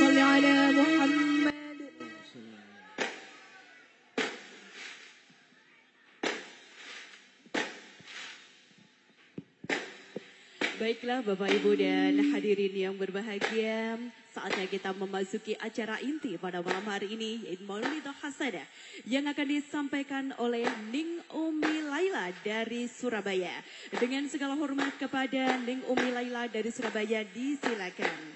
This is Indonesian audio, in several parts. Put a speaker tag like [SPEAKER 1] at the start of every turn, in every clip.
[SPEAKER 1] صل على محمد Baiklah Bapak Ibu dan hadirin yang berbahagia Saatnya kita memasuki acara inti pada malam hari ini Yaitu Maulidul Hasanah Yang akan disampaikan oleh Ning Umi Laila dari Surabaya Dengan segala hormat kepada Ning Umi Laila dari Surabaya disilakan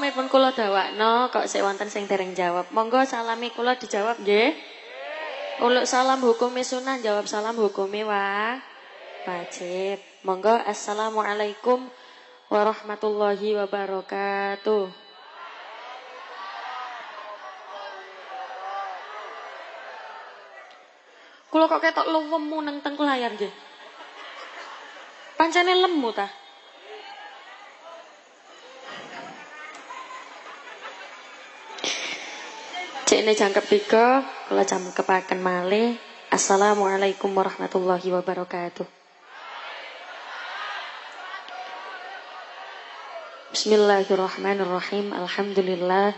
[SPEAKER 2] Salame pun kula dawakno kok sik wonten sing dereng jawab. Monggo salami kula dijawab nggih. Uluk salam hukumi sunnah jawab salam hukumi wa wajib. Monggo assalamualaikum warahmatullahi wabarakatuh. Kula kok ketok lemu nang teng layar nggih. Pancene lemu ta? Cekne jangkep tiga, kula jangkepaken malih. Assalamualaikum warahmatullahi wabarakatuh. Bismillahirrahmanirrahim. Alhamdulillah.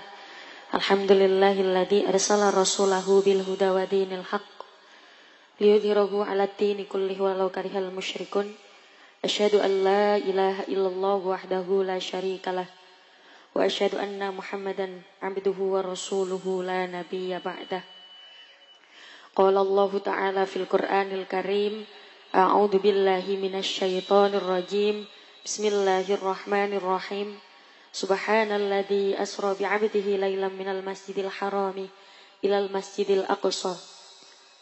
[SPEAKER 2] Alhamdulillahilladzi arsala rasulahu bil huda wa dinil haqq liyudhhirahu 'ala dini kullih walau karihal musyrikun. Asyhadu an la ilaha illallah wahdahu la syarikalah wa asyhadu anna Muhammadan 'abduhu wa rasuluhu la nabiyya ba'dah. Qala Allah Ta'ala fil Qur'anil Karim, A'udzu billahi minasy syaithanir rajim. Bismillahirrahmanirrahim. Subhanalladzi asra bi'abdihi lailan minal masjidil harami ilal masjidil aqsa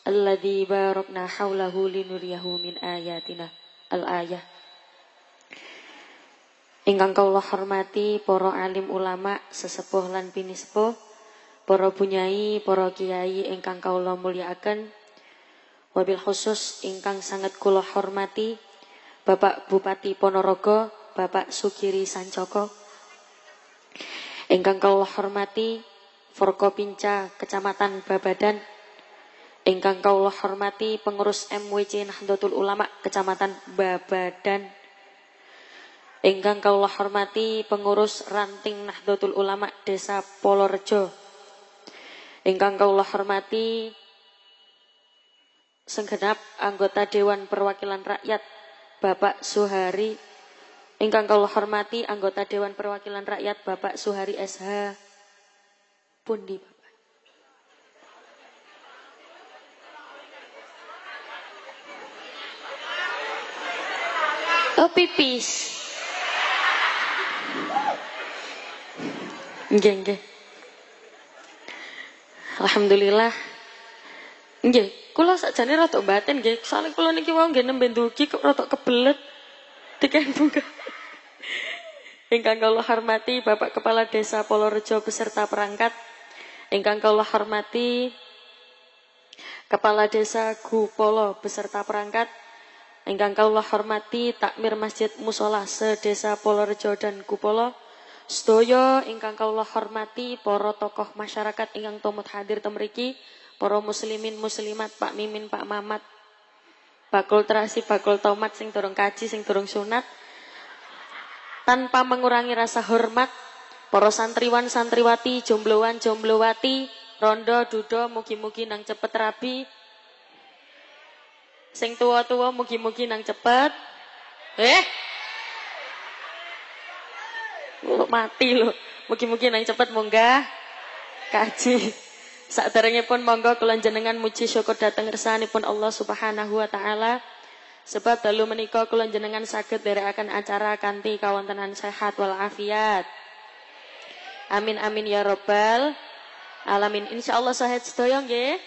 [SPEAKER 2] alladzi barakna haulahu linuriyahu min ayatina. Al-ayah. Ingkang kawula hormati para alim ulama, sesepuh lan pinisepuh, para bunyai, para kiai ingkang kawula mulyakaken. Wabil khusus ingkang sangat kula hormati Bapak Bupati Ponorogo, Bapak Sugiri Sancoko. Ingkang kawula hormati Forkopinca Kecamatan Babadan. Ingkang kawula hormati pengurus MWC Nahdlatul Ulama Kecamatan Babadan. Ingkang kawula hormati pengurus Ranting Nahdlatul Ulama Desa Polorejo. Ingkang kawula hormati senggenap anggota Dewan Perwakilan Rakyat Bapak Suhari. Ingkang kula hormati anggota Dewan Perwakilan Rakyat Bapak Suhari SH pundi Bapak? Oh pipis Nggih nggih Alhamdulillah Nggih Kula sakjane rada batin nggih, soalnya kula niki wau nggih nembe ndugi kok rada kebelet. Diken bunga. Ingkang kula hormati Bapak Kepala Desa Polorejo beserta perangkat. Ingkang kula hormati Kepala Desa Gupolo beserta perangkat. Ingkang kula hormati Takmir Masjid Musola sedesa Polorejo dan Gupolo. Sedaya ingkang kula hormati para tokoh masyarakat ingkang tumut hadir temriki para muslimin muslimat Pak Mimin Pak Mamat bakul terasi bakul tomat sing durung kaji sing durung sunat. Tanpa mengurangi rasa hormat para santriwan santriwati jombloan jomblowati rondo dudo mugi-mugi nang cepet rabi. Sing tua-tua mugi-mugi nang cepet. Eh lo mati lo mugi-mugi nang cepet munggah kaji pun monggo kula jenengan muji syukur dhateng pun Allah Subhanahu wa taala. Sebab dalu menika kula jenengan saged akan acara kanthi kawontenan sehat wal afiat. Amin amin ya robbal alamin. Insyaallah sehat sedaya nggih.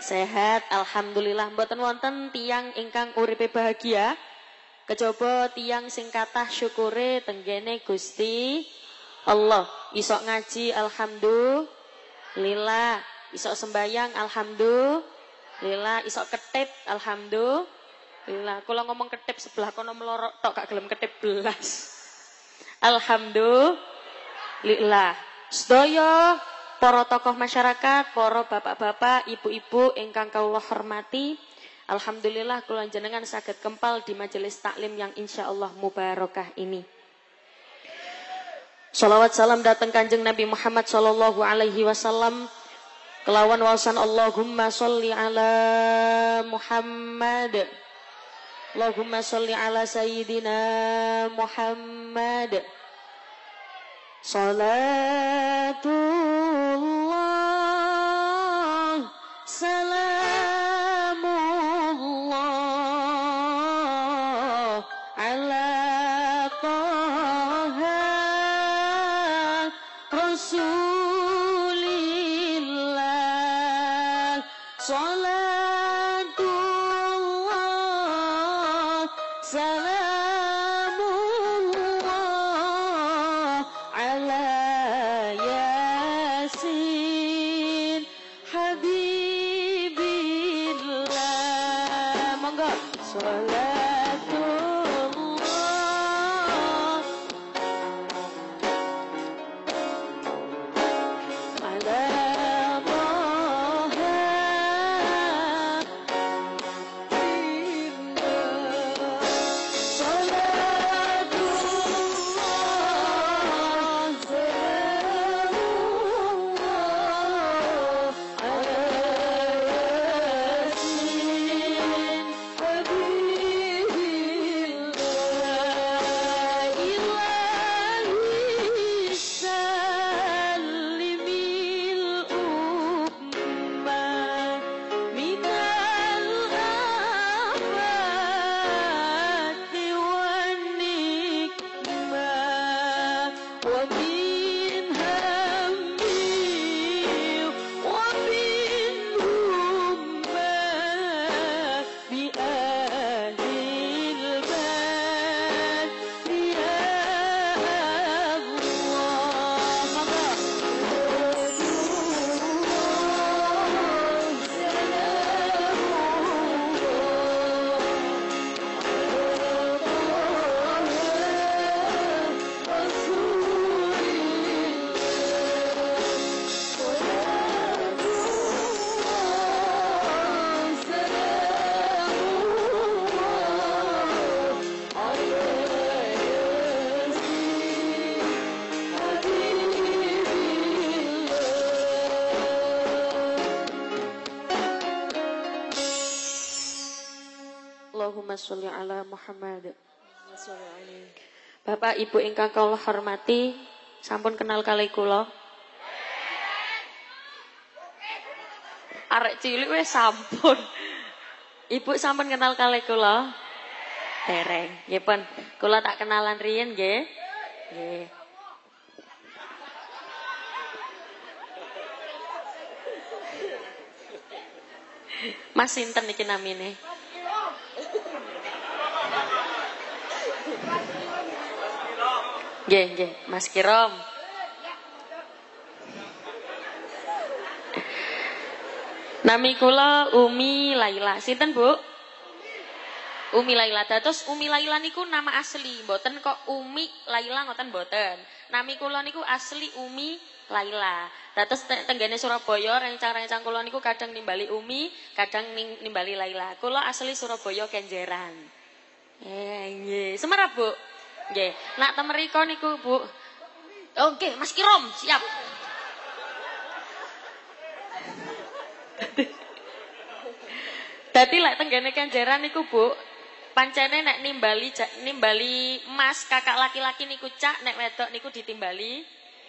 [SPEAKER 2] Sehat alhamdulillah mboten wonten tiang ingkang uripe bahagia. Kejaba tiang sing kathah syukure tenggene Gusti Allah. Isok ngaji alhamdulillah. Isok sembayang alhamdulillah, isok ketip alhamdulillah. Kalau ngomong ketip sebelah kono melorok tok gak gelem ketip belas. Alhamdulillah. Sedaya para tokoh masyarakat, para bapak-bapak, ibu-ibu ingkang kawula hormati, alhamdulillah kula jenengan saged kempal di majelis taklim yang insya Allah mubarakah ini. Salawat salam datang kanjeng Nabi Muhammad sallallahu alaihi wasallam Kelawan wasan Allahumma sholli ala Muhammad. Allahumma sholli ala Sayyidina Muhammad. Salatullah salamullah sholli ala Muhammad. Bapak Ibu ingkang kula hormati, sampun kenal kali kula. Arek cilik wis sampun. Ibu sampun kenal kali kula? Dereng. Nggih pun, kula tak kenalan riyen nggih. Nggih. Mas sinten iki namine? Nggih, nggih, Mas Kirom. Nami kula Umi Laila. Sinten, Bu? Umi Laila. Dados Umi Laila niku nama asli, mboten kok Umi Laila ngoten mboten. Nami kula niku asli Umi Laila. Dados tenggene Surabaya rencang-rencang kula niku kadang nimbali Umi, kadang nimbali Laila. Kula asli Surabaya Kenjeran. Eh, nggih. Semerap, Bu? Nggih. Nak temeriko niku, Bu. Oke, okay, Mas Kirom, siap. Dadi lek tenggene Kenjeran niku, Bu, pancene nek nimbali nimbali emas kakak laki-laki niku cak, nek wedok niku ditimbali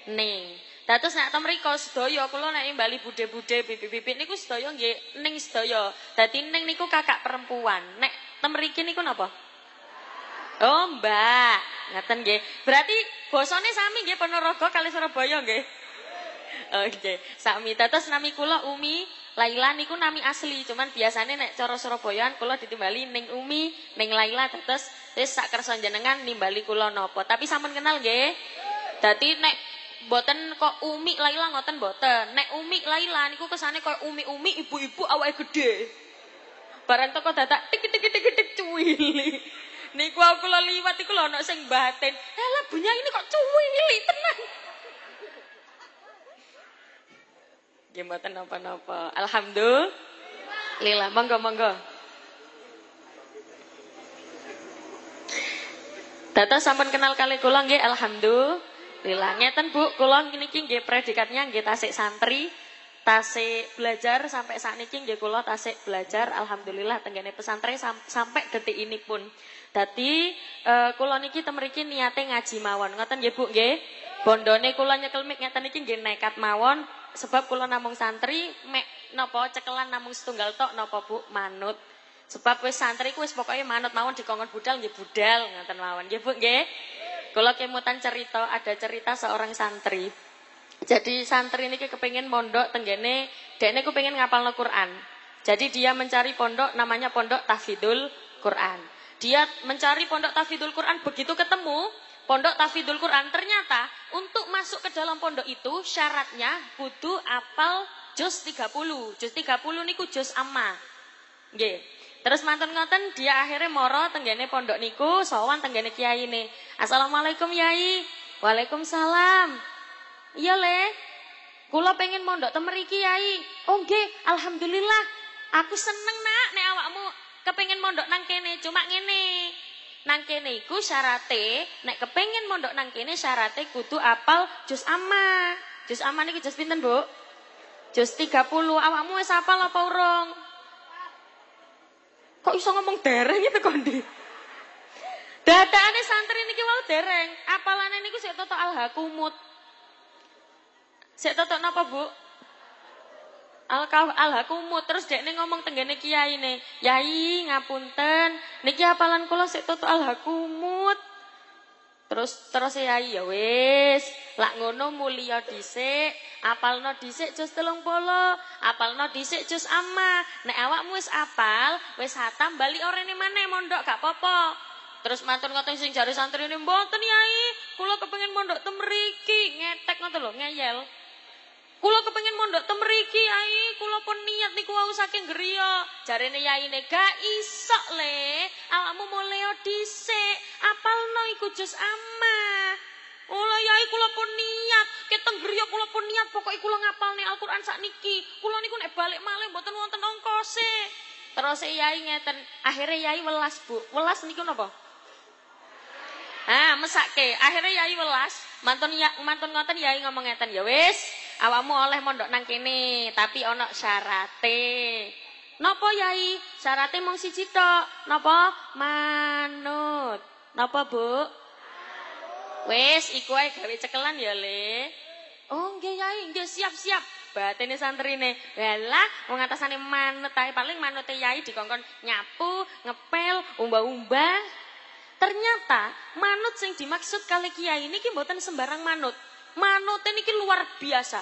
[SPEAKER 2] ning. Dados nek temriko sedaya kula nek nimbali bude-bude bibit-bibit niku sedaya nggih ning sedaya. Dadi ning niku kakak perempuan. Nek temriki niku napa? Oh, Mbak. Ngaten. Berarti bosone sami nggih Ponorogo kali Surabaya nggih. Oke, okay. sami. Terus nami kula Umi Laila niku nami asli, cuman biasanya nek cara Surabayaan kula ditimbali ning Umi, ning Laila terus wis sak kersa jenengan nimbali kula napa. Tapi sampun kenal nggih. Dadi nek boten kok Umi Laila ngoten boten. Nek Umi Laila niku kesane kok umi-umi ibu-ibu awake gede. Barang toko dadak tik tik tik tik cuwili. Niku aku lho liwat iku lho ana sing batin. Lah bunya ini kok cuwili tenan. Nggih mboten napa-napa. Alhamdulillah. Monggo monggo. Data sampun kenal kali kula nggih alhamdulillah. Ngeten Bu, kula niki nggih predikatnya nggih tasik santri tasik belajar sampai saat ini nggih kula tasik belajar alhamdulillah tenggane pesantren sam sampai detik ini pun. Dadi e, kula niki temeriki niate ngaji mawon. Ngoten nggih Bu nggih. Bondone kula nyekel mik ngeten niki nggih nekat mawon sebab kula namung santri mek napa cekelan namung setunggal tok napa Bu manut. Sebab wis santri ku wis pokoke manut mawon dikongkon budal nggih budal ngoten mawon. Nggih Bu nggih. Kula kemutan cerita ada cerita seorang santri. Jadi santri ini kepengen mondok tenggene, dekne kepengen ngapal no Quran. Jadi dia mencari pondok namanya pondok Tafidul Quran. Dia mencari pondok Tafidul Quran begitu ketemu pondok Tafidul Quran ternyata untuk masuk ke dalam pondok itu syaratnya kudu apal juz 30. Juz 30 niku juz amma. Nggih. Terus mantan ngoten dia akhirnya moro tenggene pondok niku sowan tenggene kiai ini. Assalamualaikum yai. Waalaikumsalam. Iya le. Kula pengen mondok temeriki yai. Oh nggih, alhamdulillah. Aku seneng nak nek awakmu kepengin mondok nang kene, cuma ngene. Nang kene iku syarate, nek kepengin mondok nang kene syarate kudu apal juz amma. Juz amma niki juz pinten, Bu? Juz 30. Awakmu wis apal apa urung? Kok iso ngomong dereng itu kondi? Dadane santri niki wau dereng. Apalane niku sik toto al-hakumut. Sik totok napa, Bu? Al alhakumut terus dekne ngomong tenggene kiai ne. Yai ngapunten, niki apalan kula sik totok alhakumut. Terus terus yai ya wis, lak ngono mulia dhisik, apalno dhisik jus 30, apalno dhisik jus amma. Nek awakmu wis apal, wis hatam bali orene maneh mondok gak apa-apa. Terus mantun ngoten sing jare santri ini mboten yai, kula kepengin mondok temriki, ngetek ngoten lho, ngeyel. Kula kepengin mondok temriki yai, kula pun niat niku wau saking griya. Jarene yaine gak iso le, awakmu mulya dhisik, apalno iku jus amma. Ola yai kula pun niat, keteng griya kula pun niat pokoke kula ngapalne Al-Qur'an sakniki. Kula niku nek balik malih mboten wonten ongkose. Terus yai ngeten, akhirnya yai welas, Bu. Welas niku napa? Ah, mesake. Akhirnya yai welas, mantun ya mantun ngoten yai ngomong ngeten, ya wis, awakmu oleh mondok nang kene, tapi ana syarate. Napa yai? Syarate mung siji tok. Napa? Manut. Napa, Bu? Wes, iku ae gawe cekelan ya, Le. Oh, nggih Yai, nggih siap-siap. Batene santrine. Lah, wong atasane manut ae paling manute Yai dikongkon nyapu, ngepel, umbah-umbah. Ternyata manut sing dimaksud kali Kiai niki mboten sembarang manut. Manut niki luar biasa.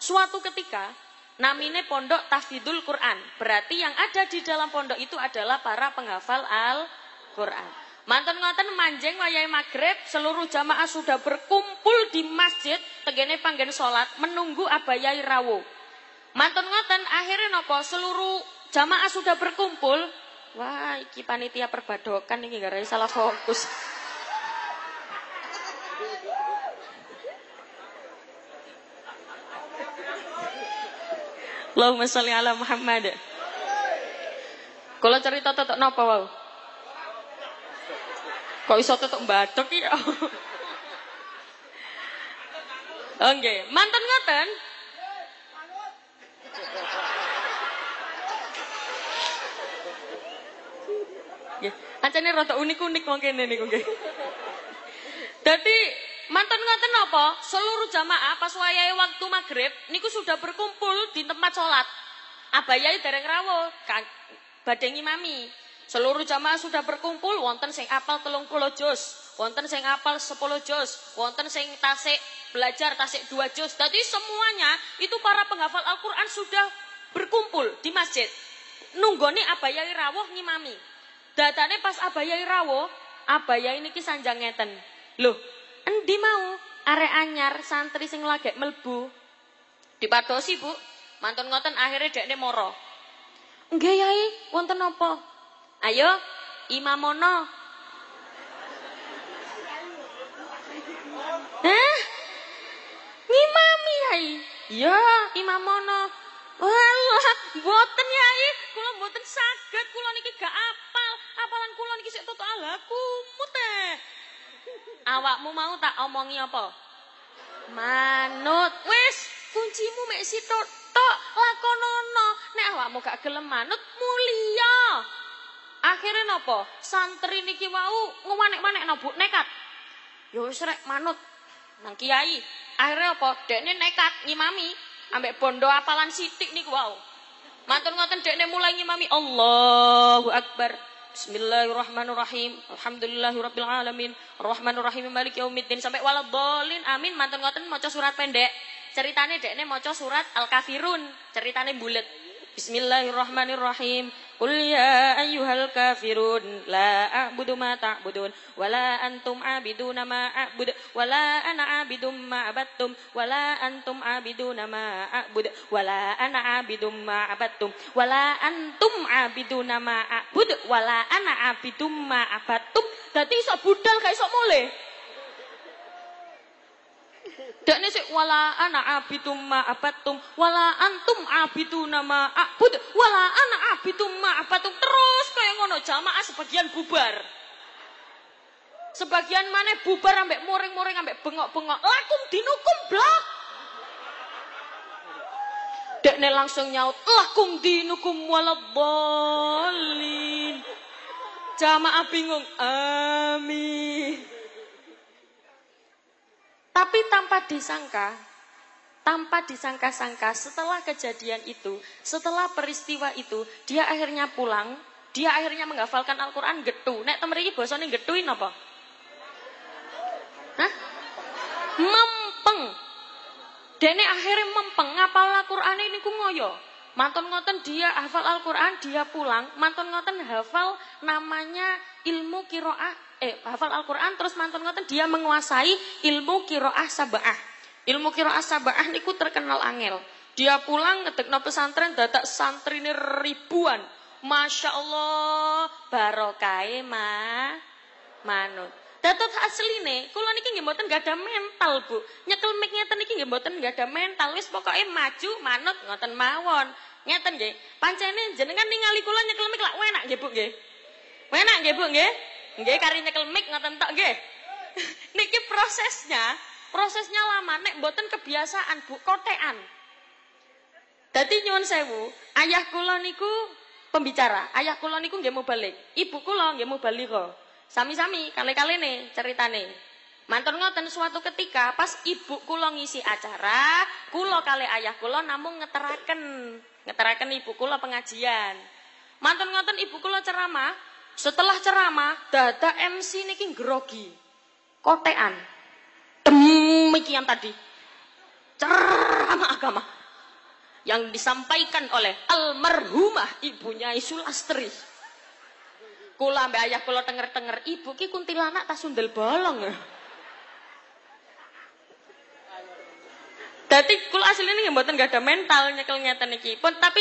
[SPEAKER 2] Suatu ketika namine pondok Tafidul Quran. Berarti yang ada di dalam pondok itu adalah para penghafal Al-Quran. Mantan ngoten manjeng wayahe maghrib seluruh jamaah sudah berkumpul di masjid tegene panggen salat menunggu abayai rawo. Mantan ngoten akhirnya nopo seluruh jamaah sudah berkumpul. Wah, iki panitia perbadokan iki gara salah fokus. Allahumma sholli ala Muhammad. Kalau cerita tetok napa wau? Kok iso tetok batok ya? Oke, mantan ngoten. Nggih, ancene rada unik-unik wong kene niku nggih. Dadi mantan ngoten apa? Seluruh jamaah pas wayahe waktu maghrib niku sudah berkumpul di tempat sholat. Abayai dereng rawuh, badhe ngimami. Seluruh jamaah sudah berkumpul, wonten sing apal telung puluh juz, wonten sing apal sepuluh juz, wonten sing tasik belajar tasik dua juz. Jadi semuanya itu para penghafal Al-Quran sudah berkumpul di masjid. Nunggoni abayai rawuh ngimami. Datane pas abayai rawuh, abayai niki sanjang ngeten. Loh, endi mau arek anyar santri sing lagi melbu dipadosi Bu. Mantun ngoten akhirnya dekne moro. Nggih Yai, wonten apa? Ayo, imamono. Hah? Ngimami yai. Ya, imamono. Walah, boten yai, kula boten saged, kula niki gak apal. Apalan kula niki sik tutuk alaku teh. Awakmu mau tak omongi apa? Manut. Wis, kuncimu mek sitok tok lakonono. Nek awakmu gak gelem manut, mulia. Akhirnya nopo? Santri niki wau ngemanek-manek nopo nekat. Yo wis rek manut nang kiai. Akhirnya apa? Dekne nekat ngimami ambek bondo apalan sithik niku wau. Mantun ngoten dekne mulai ngimami Allahu Akbar. Bismillahirrahmanirrahim. Alhamdulillahirabbil alamin. Arrahmanirrahim maliki yaumiddin sampai waladhdallin. Amin. Mantun ngoten maca surat pendek. Ceritane dekne maca surat Al-Kafirun. Ceritane bulet. Bismillahirrahmanirrahim. Qul ya ayyuhal kafirun la a'budu ma ta'budun wala antum 'abiduna ma a'bud wala ana 'abidum ma abattum wala antum 'abiduna ma a'bud wala ana 'abidum ma abattum wala antum 'abiduna ma a'bud 'abidum ma. Dadi iso budal gak iso mulih. Dakne sik wala ana abitum ma abatum wala antum abiduna ma abud wala ana abitum ma abatum terus kaya ngono jamaah sebagian bubar. Sebagian mana bubar ambek muring-muring ambek bengok-bengok. Lakum dinukum blok. Dekne langsung nyaut, lakum dinukum waladhalin. Jamaah bingung, amin. Tapi tanpa disangka, tanpa disangka-sangka setelah kejadian itu, setelah peristiwa itu, dia akhirnya pulang, dia akhirnya menghafalkan Al-Quran getu. Nek temeriki bosone getuin apa? Hah? Mempeng. Dene akhirnya mempeng, ngapal Al-Quran ini ku ngoyo. Manton ngoten dia hafal Al-Quran, dia pulang. Manton ngoten hafal namanya ilmu kiroah eh hafal Al-Qur'an terus mantun ngoten dia menguasai ilmu kiroah sabah. Ilmu kiroah sabah niku terkenal angel. Dia pulang ngedekno pesantren dadak ini ribuan. Masya Allah, barokai ma manut. Datuk asline, kula niki nggih mboten gak ada mental, Bu. Nyekel mic ngeten niki nggih mboten gak ada mental. Wis pokoke maju manut ngoten mawon. Ngeten nggih. Pancene jenengan ningali kula nyekel mic lak enak nggih, Bu nggih. Enak nggih, Bu nggih. Nggih kari nyekel mic ngoten tok nggih. niki prosesnya, prosesnya lama nek mboten kebiasaan, Bu, kotean. Dadi nyuwun sewu, ayah kula niku pembicara. Ayah kula niku nggih mau balik. Ibu kula nggih mau balik kok. Sami-sami kali-kali nih ceritane. Mantun ngoten suatu ketika pas ibu kula ngisi acara, kula kali ayah kula namung ngeteraken, ngeteraken ibu kula pengajian. Mantun ngoten ibu kula ceramah, setelah ceramah dada MC niki grogi. Kotean. Demikian tadi. Ceramah agama yang disampaikan oleh almarhumah ibunya Isulastri. Kula mbak ayah kula tenger-tenger ibu ki kuntilanak tak sundel bolong. Dadi kula asline nggih mboten gak ada mental nyekel ngeten iki. Pun tapi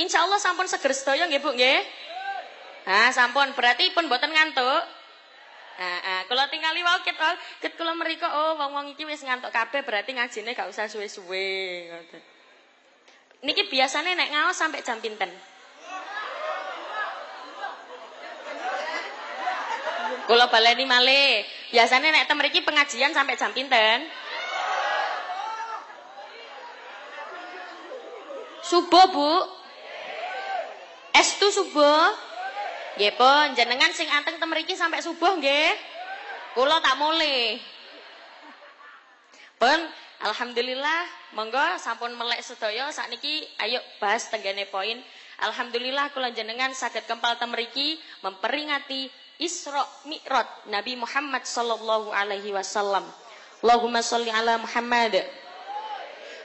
[SPEAKER 2] insya Allah sampun seger sedaya nggih Bu nggih. Nah, sampun berarti pun mboten ngantuk. Nah, ah, kalau tinggali wau ket ket kula mriko oh wong-wong iki wis ngantuk kabeh berarti ngajine gak usah suwe-suwe. Niki biasanya naik ngawas sampai jam pinten. Kula baleni malih. Biasanya naik temeriki pengajian sampai jam pinten. Subuh, Bu. Estu subuh. Nggih, pun jenengan sing anteng temeriki sampai subuh nggih. Kula tak mulai. Pun Alhamdulillah, monggo sampun melek sedaya sakniki ayo bahas tenggane poin. Alhamdulillah kula jenengan saged kempal temriki memperingati Isra Mi'raj Nabi Muhammad sallallahu alaihi wasallam. Allahumma sholli ala Muhammad.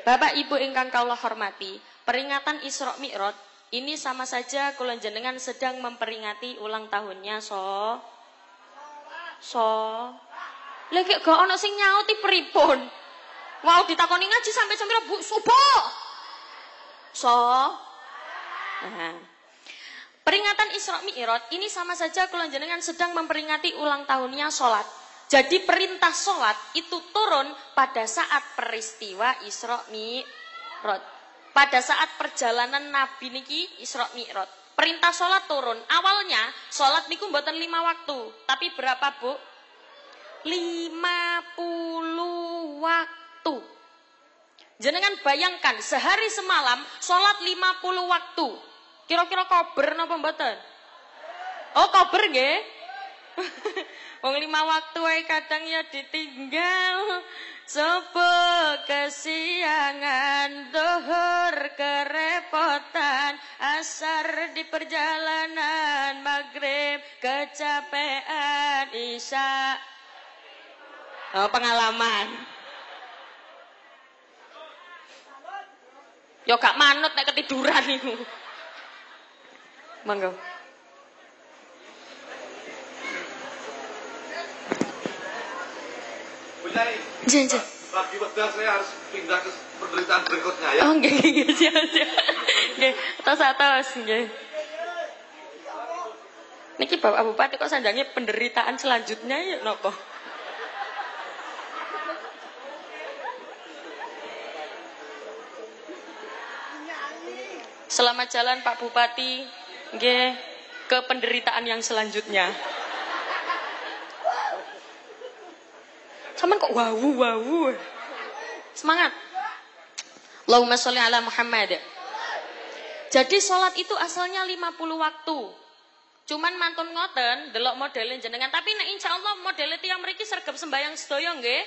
[SPEAKER 2] Bapak Ibu ingkang kula hormati, peringatan Isra Mi'raj ini sama saja kula jenengan sedang memperingati ulang tahunnya so so lagi gak ono sing nyauti pripun Wow ditakoni ngaji sampai jam Bu subuh. So. Nah. Peringatan Isra Mi'raj ini sama saja kalau jenengan sedang memperingati ulang tahunnya sholat. Jadi perintah sholat itu turun pada saat peristiwa Isra Mi'raj. Pada saat perjalanan Nabi niki Isra Mi'raj. Perintah sholat turun. Awalnya sholat niku mboten lima waktu. Tapi berapa bu? Lima puluh waktu. Jenengan bayangkan sehari semalam sholat 50 waktu. Kira-kira kober napa mboten? Oh, kober nggih. Wong lima waktu kadang ya ditinggal. Sopo kesiangan, dohur kerepotan, asar di perjalanan, maghrib kecapean, isya. Oh, pengalaman. Ya gak manut nek ketiduran iku. Monggo.
[SPEAKER 3] Bunyai.
[SPEAKER 2] Jen,
[SPEAKER 3] Lagi wedal saya harus pindah ke penderitaan berikutnya ya.
[SPEAKER 2] Oh, nggih nggih siap. Nggih, atas-atas nggih. Niki Bapak Bupati kok sandangnya penderitaan selanjutnya ya nopo? Selamat jalan Pak Bupati nggih ke penderitaan yang selanjutnya. Cuman kok wow wow. Semangat. Allahumma sholli ala Muhammad. Jadi sholat itu asalnya 50 waktu. Cuman mantun ngoten, delok modelnya jenengan. Tapi nek insya Allah modelnya tiang mereka sergap sembayang sedoyo nggih.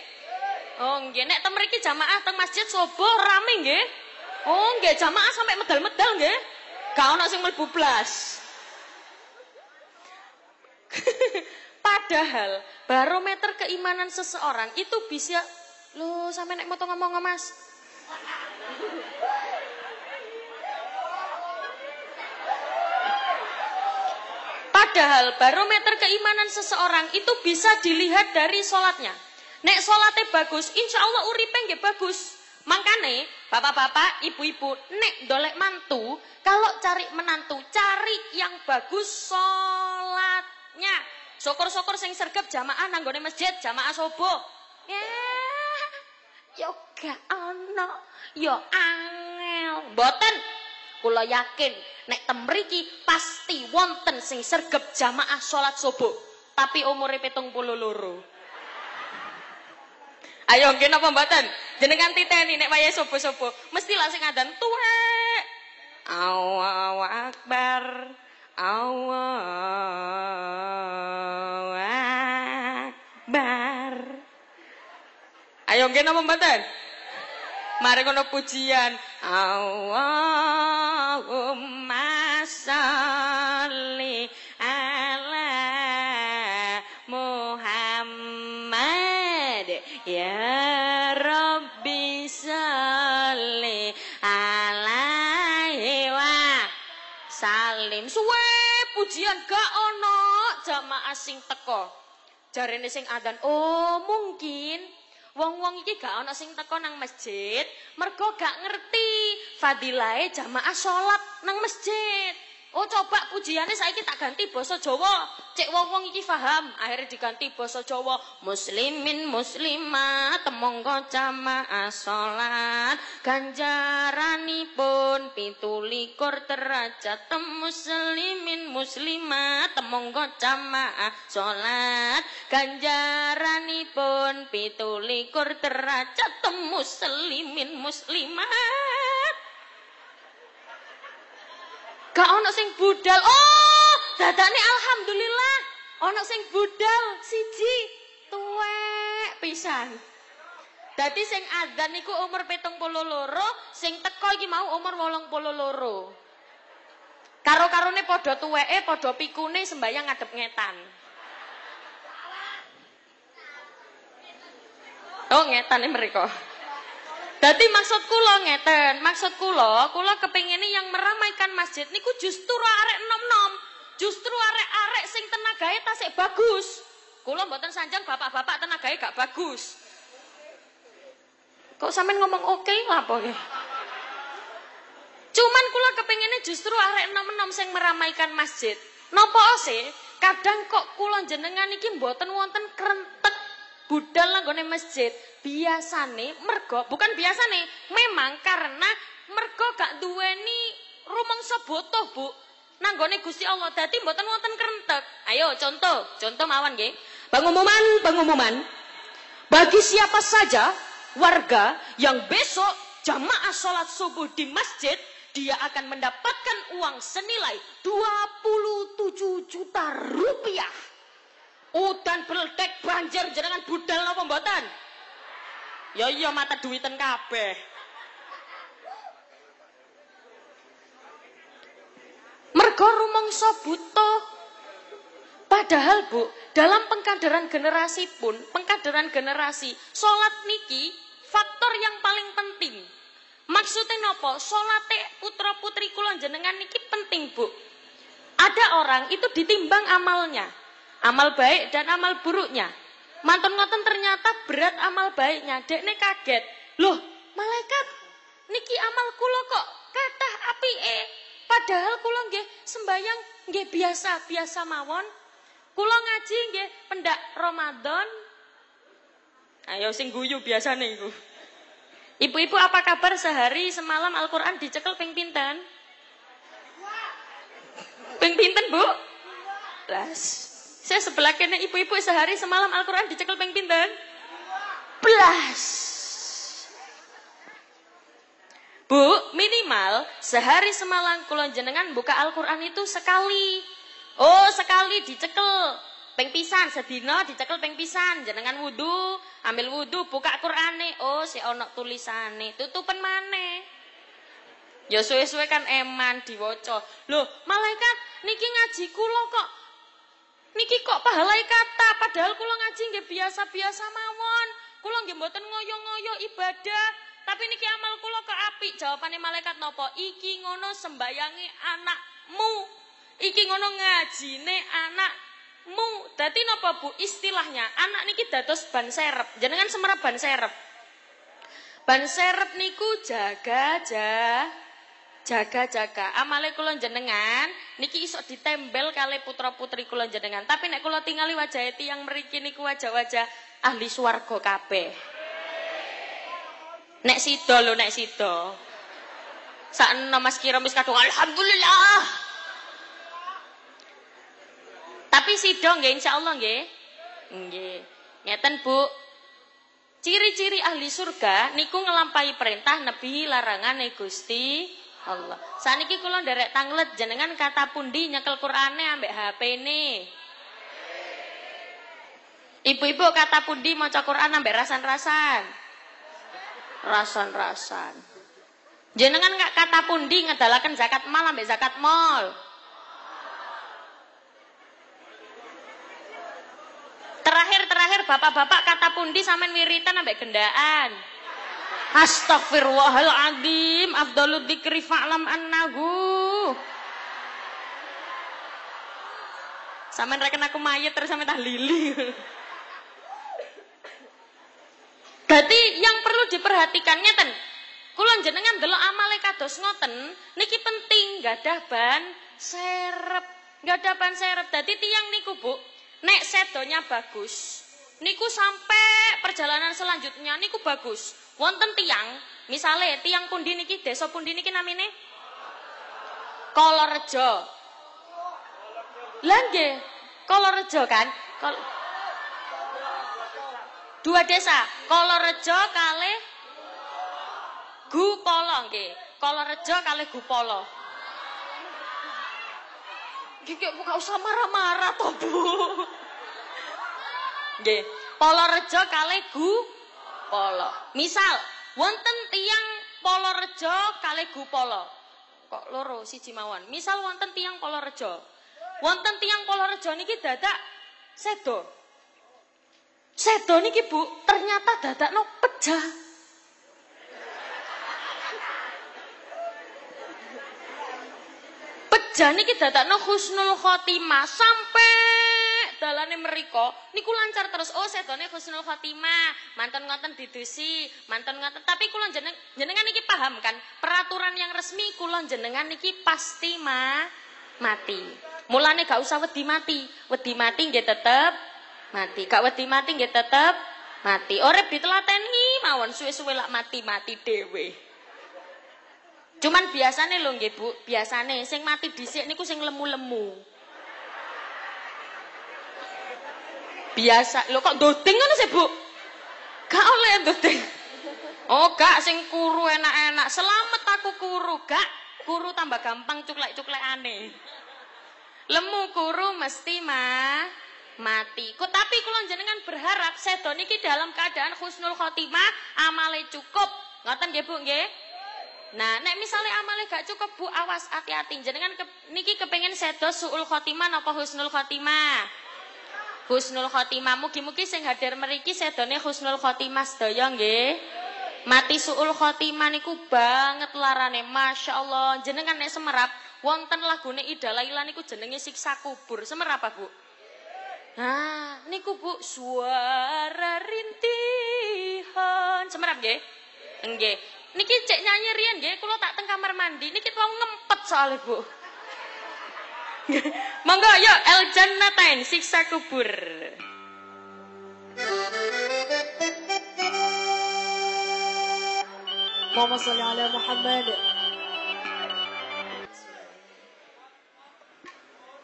[SPEAKER 2] Oh nggih, nek teng mriki jamaah teng masjid sobo rame nggih. Oh, nggih jamaah sampai medal-medal ono sing mlebu blas. Padahal barometer keimanan seseorang itu bisa lo sampai nek moto ngomong Mas. Padahal barometer keimanan seseorang itu bisa dilihat dari sholatnya. Nek sholatnya bagus, insya Allah uripe nggih bagus. Makanya bapak-bapak, ibu-ibu, nek dolek mantu, kalau cari menantu, cari yang bagus sholatnya. Syukur-syukur sing sergap jamaah nanggone masjid, jamaah sobo. Ya, yo gak ono, yo angel. Boten, kula yakin nek temriki pasti wonten sing sergap jamaah sholat subuh. Tapi umure petung puluh loro. Ayo nggih napa mboten? Jenengan titeni nek wayahe subuh-subuh, mesti sing ngadan tuwek. Allahu akbar. Allahu akbar. Ayo nggih napa mboten? Mari ngono pujian. Allahumma sholli sing teko. Jarene sing adan, oh mungkin Wong-wong iki gak ana sing teko nang masjid, mergo gak ngerti fadilahe jamaah salat nang masjid. Oh coba pujiannya saiki tak ganti basa Jawa. Cek wong-wong iki paham, akhirnya diganti basa Jawa. Muslimin muslimat monggo jamaah salat ganjaranipun pitulikur derajat muslimin muslimat monggo jamaah salat ganjaranipun pitulikur derajat muslimin muslimat Gak ono sing budal. Oh, dadane alhamdulillah. Ono sing budal siji tuwek pisan. Dadi sing adzan niku umur petung puluh loro, sing teko iki mau umur wolong puluh loro. Karo-karone padha tuweke, padha pikune sembayang ngadep ngetan. Oh, ngetane mereka. Dadi maksud kula ngeten, maksud kula, kula kepingine yang meramaikan masjid niku justru arek nom-nom, justru arek-arek sing tenagae tasik bagus. Kula mboten sanjang bapak-bapak tenagae gak bagus. Kok sampean ngomong oke okay, apa ya? Cuman kula kepingine justru arek nom-nom sing meramaikan masjid. Napa sih? Kadang kok kula jenengan iki mboten wonten krentek budal langgone masjid biasane mergo bukan biasane memang karena mergo gak duweni rumangsa botoh Bu. Nanggone Gusti Allah dadi mboten wonten krentek. Ayo contoh contoh mawon nggih. Pengumuman pengumuman. Bagi siapa saja warga yang besok jamaah sholat subuh di masjid dia akan mendapatkan uang senilai 27 juta rupiah udan beledek banjir jenengan budal napa mboten? Ya iya mata duiten kabeh. Mergo rumangsa butuh padahal Bu dalam pengkaderan generasi pun pengkaderan generasi salat niki faktor yang paling penting. Maksudnya nopo? Salate putra putri kula jenengan niki penting Bu. Ada orang itu ditimbang amalnya amal baik dan amal buruknya. Mantun ngoten ternyata berat amal baiknya. Dekne kaget. Loh, malaikat niki amal kula kok kathah apike. Padahal kula nggih sembayang nggih biasa-biasa mawon. Kula ngaji nggih pendak Ramadan. Ayo sing guyu biasane iku. Ibu-ibu apa kabar sehari semalam Al-Qur'an dicekel ping pinten? Ping pinten, Bu? Las. Saya sebelah kene ibu-ibu sehari semalam Al-Quran dicekel peng pinten? Belas. Bu, minimal sehari semalam kulon jenengan buka Al-Quran itu sekali. Oh, sekali dicekel. Peng pisan, sedino dicekel peng pisan. Jenengan wudhu, ambil wudhu, buka Qur'ane. Oh, si onok tulisane. Tutupan mana? Ya suwe-suwe kan eman diwoco. Loh, malaikat niki ngaji kulo kok Niki kok pahalai kata padahal kula ngaji nggih biasa-biasa mawon. Kula nggih mboten ngoyo-ngoyo ibadah. Tapi niki amal kula kok apik. Jawabane malaikat nopo? Iki ngono sembayangi anakmu. Iki ngono ngajine anakmu. Dadi napa Bu istilahnya? Anak niki dados ban serep. Jenengan semerap ban serep. Ban serep niku jaga jaga jaga-jaga. Amale kula jenengan niki iso ditembel kali putra-putri kula jenengan tapi nek kula tingali wajah yang mriki niku wajah-wajah ahli swarga kabeh. Nek sida lho nek sida. Sakno Mas Kira wis kadung alhamdulillah. Tapi sida nggih insyaallah nggih. Nggih. Ngeten Bu. Ciri-ciri ahli surga niku ngelampahi perintah nebi larangan Gusti Allah. Saniki kula nderek tanglet jenengan kata pundi nyekel Qur'ane ambek HP-ne. Ibu-ibu kata pundi maca Qur'an ambek rasan-rasan. Rasan-rasan. Jenengan nggak kata pundi ngedalaken zakat mal ambek zakat mal. Terakhir-terakhir bapak-bapak kata pundi sampean wiritan ambek gendaan. Astagfirullahaladzim. Abdullu dzikri fa'lam annahu. Sampeyan reken aku mayat terus sampe tahlili. Berarti yang perlu diperhatikan ngeten. Kula jenengan delok amale kados ngoten, niki penting gadah ban serep. Gadah ban serep. Dadi tiang niku, Bu, nek sedonya bagus, niku sampai perjalanan selanjutnya niku bagus. Wonten tiang, misalnya tiang pundi niki desa pundi niki namine Kolorejo. Lah nggih, Kolorejo kan? Kol Dua desa, Kolorejo kali Gupolo nggih. Kolorejo kali Gupolo. Nggih, buka usah marah-marah toh, Bu. Nggih, Polorejo kali Gupolo. Polo. Misal wonten tiang Polorejo kali Gupolo. Kok loro siji mawon. Misal wonten tiang Polorejo. Wonten tiang Polorejo niki dadak sedo. Sedo niki Bu, ternyata dadak no pecah. Pecah niki dadak no husnul khotimah sampai dalane meriko niku lancar terus. Oh, sedone Husnul Khotimah, mantan ngoten didusi, mantan ngoten. Tapi kula jeneng, jenengan niki paham kan? Peraturan yang resmi kula jenengan niki pasti ma mati. Mulane gak usah wedi mati. Wedi mati nggih tetep mati. Gak wedi mati nggih tetep mati. Orep ditelateni mawon suwe-suwe lak mati-mati dhewe. Cuman biasane lho nggih Bu, biasane sing mati dhisik niku sing lemu-lemu. Biasa lo kok doting kan sih bu gak oleh doting oh gak sing kuru enak-enak selamat aku kuru gak kuru tambah gampang cuklek-cuklek aneh lemu kuru mesti mah mati. Kok tapi kalau jenengan berharap sedo niki dalam keadaan husnul khotimah amale cukup. Ngoten nggih Bu nggih? Nah, nek misalnya amale gak cukup Bu, awas hati-hati. Jenengan ke, niki kepengen sedo suul khotimah napa husnul khotimah? Husnul khotimah mugi-mugi sing hadir meriki sedone husnul khotimah sedaya nggih mati suul khotimah niku banget larane Masya Allah jenengan nek semerap wonten lagune Ida Laila niku jenenge siksa kubur semerap apa Bu Nah, niku Bu suara rintihan. Semerap nggih? Nggih. Niki cek nyanyi riyen nggih, kula tak teng kamar mandi. Niki wong ngempet soalnya Bu. Monggo yuk El Jannatain siksa kubur.
[SPEAKER 1] Muhammad salli ala Muhammad.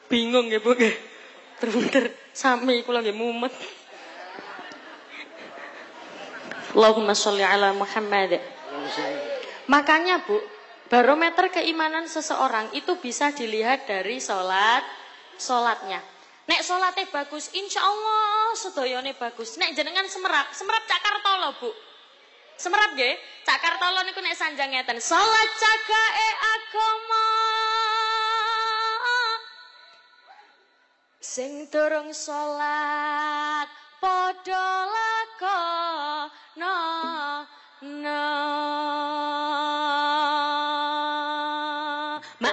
[SPEAKER 2] Bingung ya Bu. Terus sami kula nggih mumet. Allahumma sholli ala Muhammad. Makanya Bu, Barometer keimanan seseorang itu bisa dilihat dari sholat, sholatnya. Nek sholatnya bagus, insya Allah sedoyone bagus. Nek jenengan semerap, semerap cakar tolo bu. Semerap ge, cakar tolo niku nek sanjang ngeten. Sholat e agama. Sing durung sholat, podo no, no.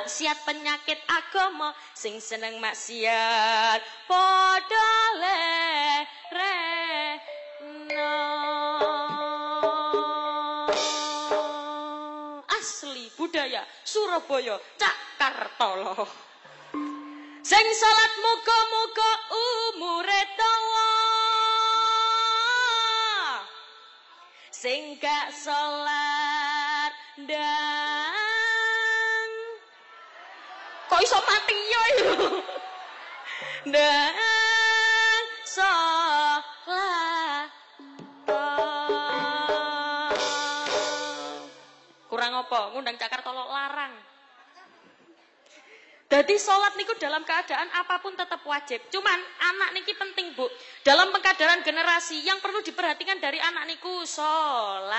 [SPEAKER 2] Maksiat penyakit agama sing seneng maksiat padha le no asli budaya Surabaya Cakartolo sing salat muga-muga umure dawa. Sing gak salat dan iso mati yo dan salat kurang apa ngundang cakar tolok larang jadi sholat niku dalam keadaan apa pun tetap wajib. Cuman anak niki penting bu. Dalam pengkaderan generasi yang perlu diperhatikan dari anak niku sholatnya.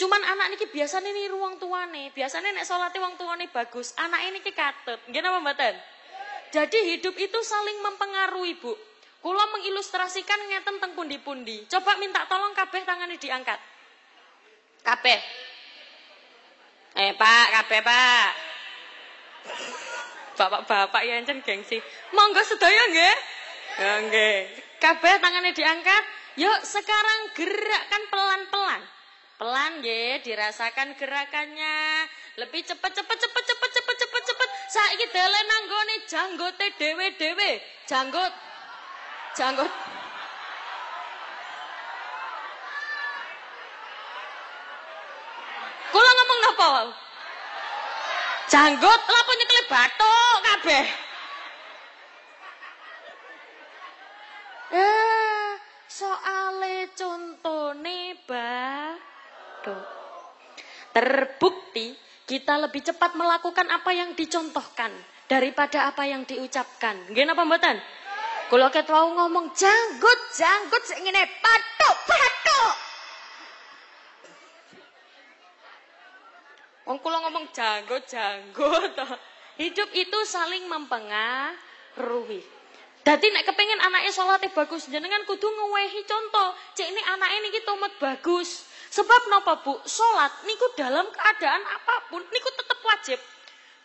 [SPEAKER 2] Cuman anak niki biasanya nih ruang tuane. Biasanya nek ruang tuane bagus. Anak ini ki katut. Gimana mbak Jadi hidup itu saling mempengaruhi bu. Kulo mengilustrasikan ngeten teng pundi-pundi. Coba minta tolong kabeh tangannya diangkat. Kabeh. Eh pak, kabeh pak. Bapak-bapak ya encen gengsi. Monggo sedaya nggih. Ya nggih. Kabeh tangannya diangkat. Yuk sekarang gerakkan pelan-pelan. Pelan nggih, dirasakan gerakannya. Lebih cepet cepet cepet cepet cepet cepet cepet. Saiki delen nanggone janggote dhewe-dhewe. Janggot janggot Kula ngomong napa? Janggut lapo nyekeli batuk kabeh. Terbukti kita lebih cepat melakukan apa yang dicontohkan daripada apa yang diucapkan. Nggih napa mboten? Kula ket ngomong janggut, janggut sing ngene batuk, batuk. Wong kula ngomong janggut janggut. Hidup itu saling mempengaruhi. Dadi nek anaknya salate bagus, jenengan kudu ngewehi contoh. Cek ini anaknya niki tomat bagus. Sebab napa Bu? Salat niku dalam keadaan apa pun niku tetap wajib.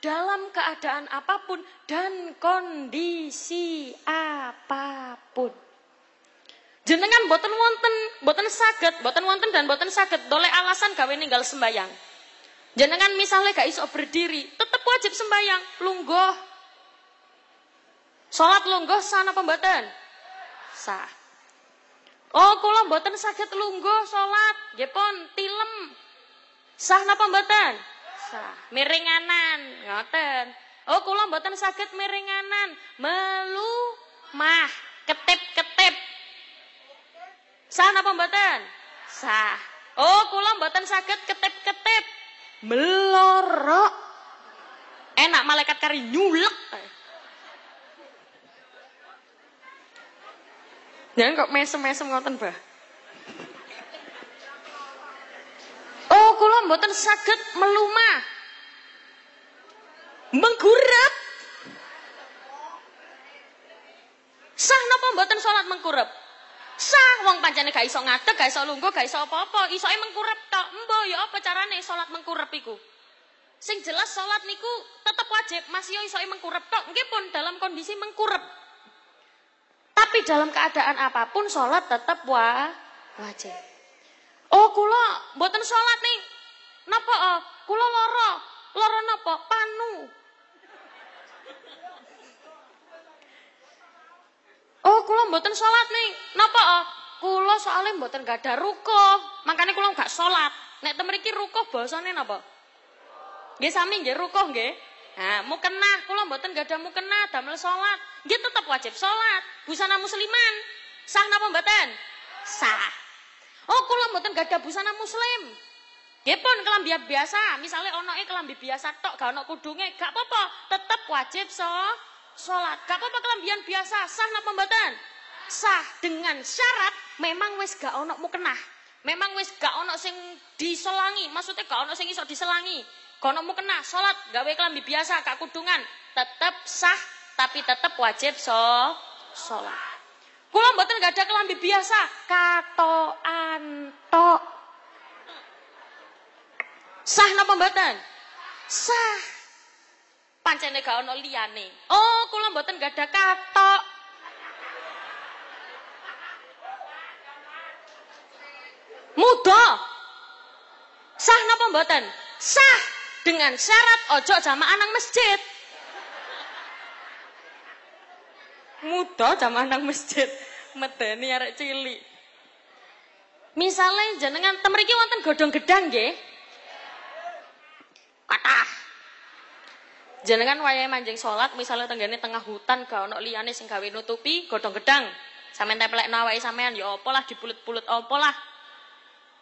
[SPEAKER 2] Dalam keadaan apa pun dan kondisi apa pun. Jenengan boten wonten, boten saged, boten wonten dan boten saged dolek alasan gawe ninggal sembayang. Jenengan misalnya gak iso berdiri, tetap wajib sembahyang, lungguh. Sholat lungguh sana pembatan? Sah. Oh, kula mboten sakit lungguh sholat, nggih tilem. Sah napa mboten? Sah. Miringanan, ngoten. Oh, kula mboten sakit miringanan, melu mah, ketip-ketip. Sah napa mboten? Sah. Oh, kula mboten sakit ketip-ketip melorok. Enak malaikat kari nyulek. Jangan kok mesem-mesem ngoten, Bah. Oh, kula mboten saged melumah. Mengkurep. Sah napa mboten salat mengkurep? Sah wong pancene gak iso ngadeg, gak iso lungguh, gak iso apa-apa, isoke mengkurep tok. Embo ya apa carane salat mengkurep iku? Sing jelas salat niku tetep wajib, masih yo isoke mengkurep tok. Nggih pun dalam kondisi mengkurep. Tapi dalam keadaan apapun salat tetep wa wajib. Oh, kula mboten salat nih. Napa? Oh, kula lara. Lara napa? Panu. Oh, kula mboten salat nih. Napa? Oh, kula soalnya mboten gak ada ruko. Makanya kula gak salat. Nek temeriki ruko basane napa? Nggih sami nggih ruko nggih. Nah, mukena, kula mboten ada mukena damel salat. Nggih tetep wajib salat. Busana musliman. Sah napa mboten? Sah. Oh, kula mboten ada busana muslim. Nggih pun kelambi biasa, misalnya ono e kelambi biasa tok, gak ono kudunge, gak apa-apa, tetep wajib sholat. Gak apa-apa kelambian biasa, sah napa mboten? Sah dengan syarat memang wis gak ono mukenah. Memang wis gak ono sing diselangi, maksudnya gak ono sing iso diselangi. Gak ono mukenah, sholat gawe kelambi biasa, gak kudungan, tetep sah tapi tetep wajib so sholat. Kula mboten gak ada kelambi biasa, kato anto. Sah napa mboten? Sah. Pancene gak ono liyane. Oh, kula mboten gadah katok. Muda. Sah napa mboten? Sah dengan syarat ojo jamaah nang masjid. Muda jamaah nang masjid. Medeni arek cilik. Misalnya jenengan temeriki wonten godhong gedang nggih. Kathah. Jenengan wayahe manjing salat misalnya tenggane tengah hutan gak ono liyane sing nutupi godhong gedang. Sampeyan tempelekno awake sampean ya apa lah dipulut-pulut apa lah.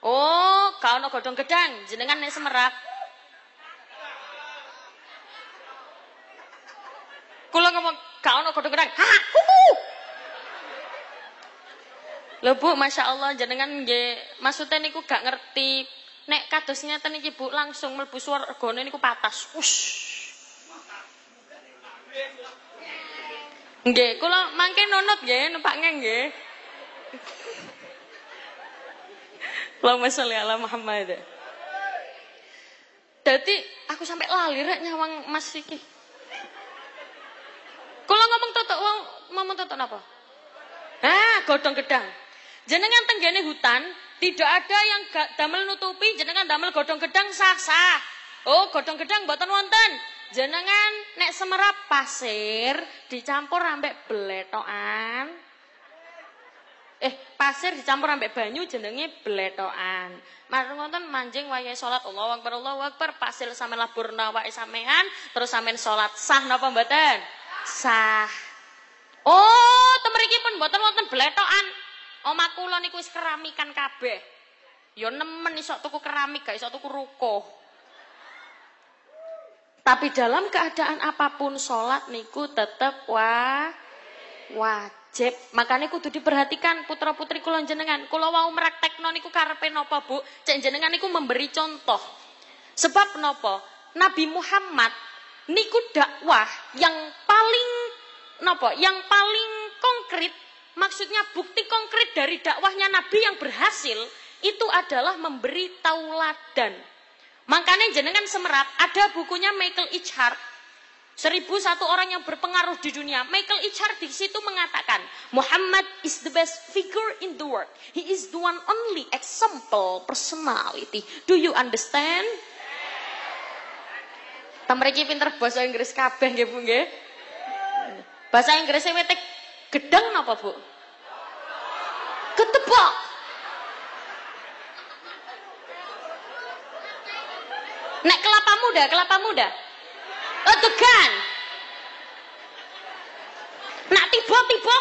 [SPEAKER 2] Oh, gak ono godhong gedang, jenengan nek semerak. Kula ngomong gak ono godhong gedang. Ha. Lho Bu, Masya Allah jenengan nggih maksudnya niku gak ngerti nek kados ngeten iki Bu langsung mlebu swargane niku patas. Wush. Nggih, kula mangke nunut nggih, numpak nggih. Allahumma sholli ala Muhammad. Dadi aku sampai lali rek nyawang Mas iki. Wong ngomong totok napa? Ah, godhong gedang. Jenengan tenggene hutan, tidak ada yang gak damel nutupi, jenengan damel godhong gedang sah-sah. Oh, godhong gedang mboten wonten. Jenengan nek semerap pasir dicampur ambek beletokan. Eh, pasir dicampur ambek banyu jenenge beletokan. Marang ngoten manjing wayahe salat Allahu Akbar Allahu Akbar pasir sampe laburna wae sampean terus sampean salat sah napa mboten? Sah. Oh, temeriki pun mboten wonten beletokan. Omah kula niku wis keramikan kabeh. Ya nemen iso tuku keramik, gak iso tuku ruko. Tapi dalam keadaan apa pun sholat niku tetep wah wajib. Makanya kudu diperhatikan putra putri kula jenengan. Kula wau meraktekno niku karepe napa, Bu? Cek jenengan niku memberi contoh. Sebab napa? Nabi Muhammad niku dakwah yang paling napa? Yang paling konkret Maksudnya bukti konkret dari dakwahnya Nabi yang berhasil itu adalah memberi tauladan. Makanya jenengan semerap ada bukunya Michael Ichard Seribu satu orang yang berpengaruh di dunia. Michael Ichard di situ mengatakan, Muhammad is the best figure in the world. He is the one only example personality. Do you understand? Tameriki pinter bahasa Inggris kabeh nggih Bu nggih. Bahasa Inggrisnya metek gedang napa Bu? Ketebak. Nek kelapa muda, kelapa muda. Oh, degan. Nak tiba-tiba.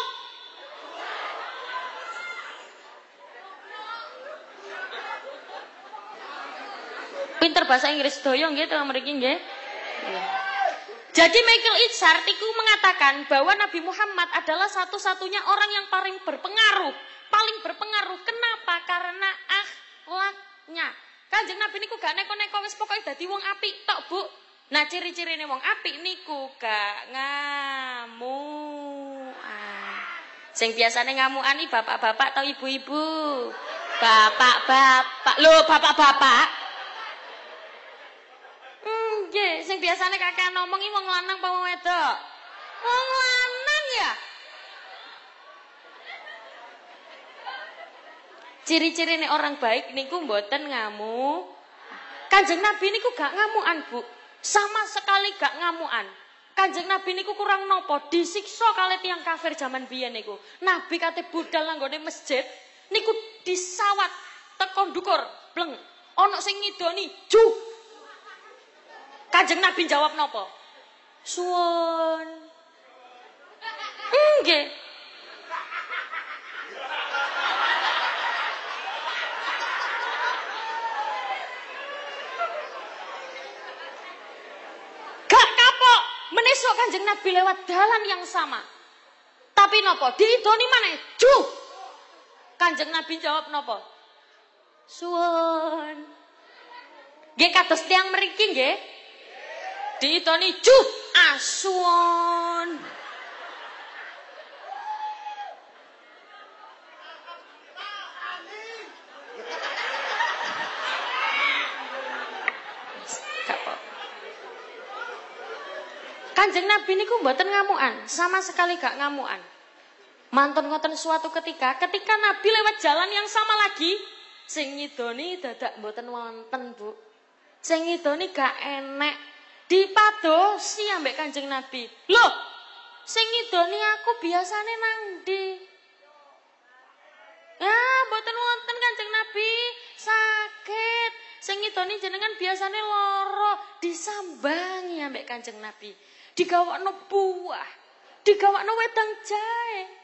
[SPEAKER 2] Pinter bahasa Inggris doyong gitu mriki nggih. Jadi Michael Itzard itu mengatakan bahwa Nabi Muhammad adalah satu-satunya orang yang paling berpengaruh. Paling berpengaruh. Kenapa? Karena akhlaknya. Kanjeng Nabi niku gak neko-neko wis pokoke dadi wong apik tok, Bu. Nah, ciri-cirine wong apik niku gak ngamuan. Sing biasane ngamuan iki bapak-bapak atau ibu-ibu? Bapak-bapak. Loh, bapak-bapak. Nggih, sing biasane kakek ngomongi wong lanang apa wong wedok? Wong lanang ya. Ciri-ciri nih orang baik niku mboten ngamu. Kanjeng Nabi niku gak ngamuan, Bu. Sama sekali gak ngamuan. Kanjeng Nabi niku kurang nopo, disiksa kali tiang kafir zaman biyen niku. Nabi kate budal nanggone masjid niku disawat teko ndukur, bleng. Ana sing ngidoni, ju Kanjeng Nabi jawab nopo? Suwon. Nggih. Gak kapok menesok Kanjeng Nabi lewat dalan yang sama. Tapi nopo? Diidoni mana? Ju. Kanjeng Nabi jawab nopo? Suwon. Nggih kados tiang mriki nggih. Diitoni juh asuon. Kanjeng Nabi niku mboten ngamukan, sama sekali gak ngamukan. Mantun ngoten suatu ketika, ketika Nabi lewat jalan yang sama lagi, sing nyidoni dadak mboten wonten, Bu. Sing nyidoni gak enek. Dipadosi ambek Kanjeng Nabi. Loh, sing nyidoni aku biasane nang ndi? Ya, mboten wonten Kanjeng Nabi, sakit. Sing ngidoni jenengan biasane loro, disambangi ambek Kanjeng Nabi. Digawakno buah, digawakno wedang jahe.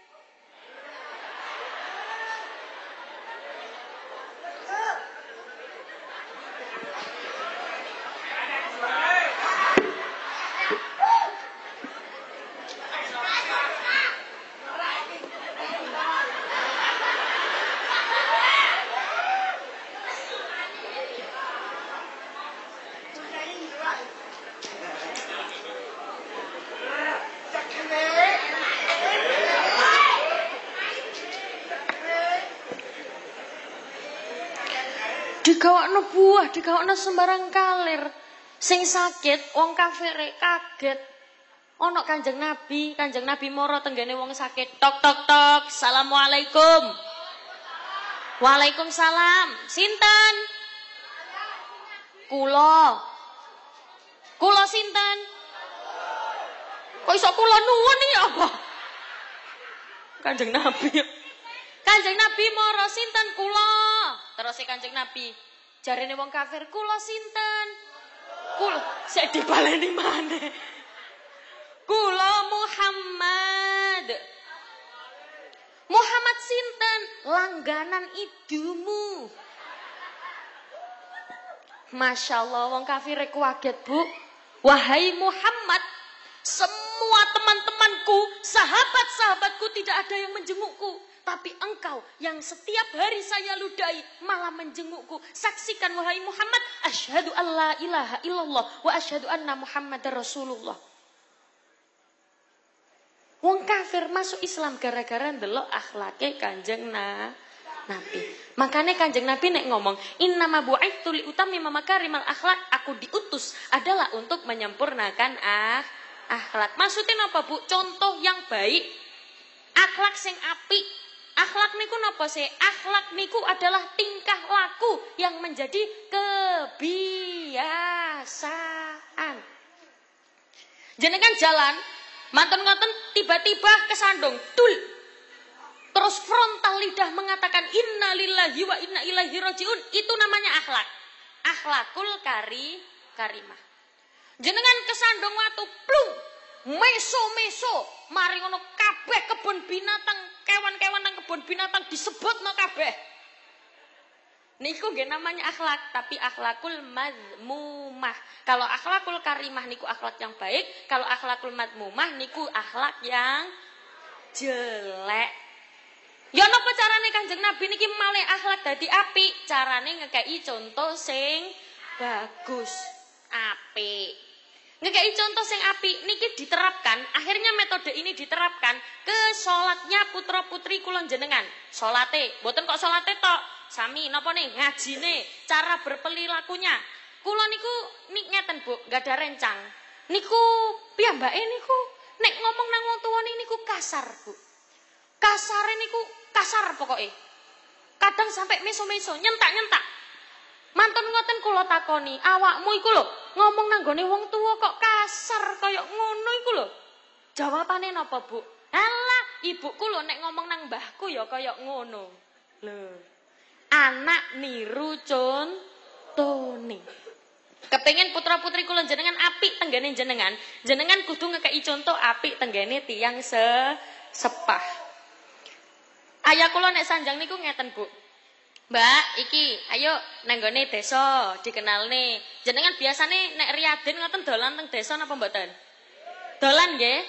[SPEAKER 2] Digawakno sembarang kalir. Sing sakit wong kafire kaget. Ono Kanjeng Nabi, Kanjeng Nabi moro tenggene wong sakit. Tok tok tok. Assalamualaikum. Waalaikumsalam. Sinten? Kulo. Kulo sinten? Kok iso kulo nuwun iki apa? Kanjeng Nabi. Kanjeng Nabi moro sinten kulo. Terus si Kanjeng Nabi, jarene wong kafir kula sinten? Kula sik dibaleni maneh. Kula Muhammad. Muhammad sinten? Langganan idumu. Masya Allah, wong kafir kaget bu. Wahai Muhammad, semua teman-temanku, sahabat-sahabatku tidak ada yang menjengukku. Tapi engkau yang setiap hari saya ludahi malah menjengukku. Saksikan wahai Muhammad, asyhadu alla ilaha illallah wa asyhadu anna Muhammadar Rasulullah. Wong kafir masuk Islam gara-gara ndelok akhlake Kanjeng na Nabi. Makanya Kanjeng Nabi nek ngomong, "Inna ma bu'aitsu li utami makarimal akhlak." Aku diutus adalah untuk menyempurnakan ah akhlak. Maksudnya apa, Bu? Contoh yang baik, akhlak sing apik, Akhlak niku napa sih? Akhlak niku adalah tingkah laku yang menjadi kebiasaan. Jenengan jalan, mantan ngoten tiba-tiba kesandung, tul. Terus frontal lidah mengatakan innalillahi wa inna ilaihi rajiun. Itu namanya akhlak. Akhlakul kari karimah. Jenengan kesandung waktu plung meso-meso mari ngono kabeh kebun binatang kewan-kewan nang kebun binatang disebut no kabeh. Niku nggih namanya akhlak, tapi akhlakul madmumah. Kalau akhlakul karimah niku akhlak yang baik, kalau akhlakul madmumah niku akhlak yang jelek. Ya napa carane Kanjeng Nabi niki malih akhlak dadi apik? Carane ngekei contoh sing bagus, apik. Ngekei contoh sing api niki diterapkan, akhirnya metode ini diterapkan ke sholatnya putra putri kulon jenengan. Solate, boten kok solate tok, sami nopo nih ngajine, cara berperilakunya. Kulon niku nik ngeten bu, gak ada rencang. Niku piyambake niku nek ngomong nang wong tuwane niku kasar bu. Kasare niku kasar pokoknya. Kadang sampai meso-meso, nyentak-nyentak. Mantun ngoten kula takoni, awakmu iku lho ngomong nang gone wong tuwa kok kasar kaya ngono iku lho. Jawabane napa, Bu? Alah, ibuku lho nek ngomong nang mbahku ya kaya ngono. Lho. Anak niru contone. Kepengen putra-putri kula jenengan apik tenggene jenengan, jenengan kudu ngekeki contoh apik tenggene tiang se sepah. Ayah kula nek sanjang niku ngeten, Bu. Mbak, iki ayo nenggone desa dikenalne. Jenengan biasane nek riaden ngoten dolan teng desa napa mboten? Dolan nggih?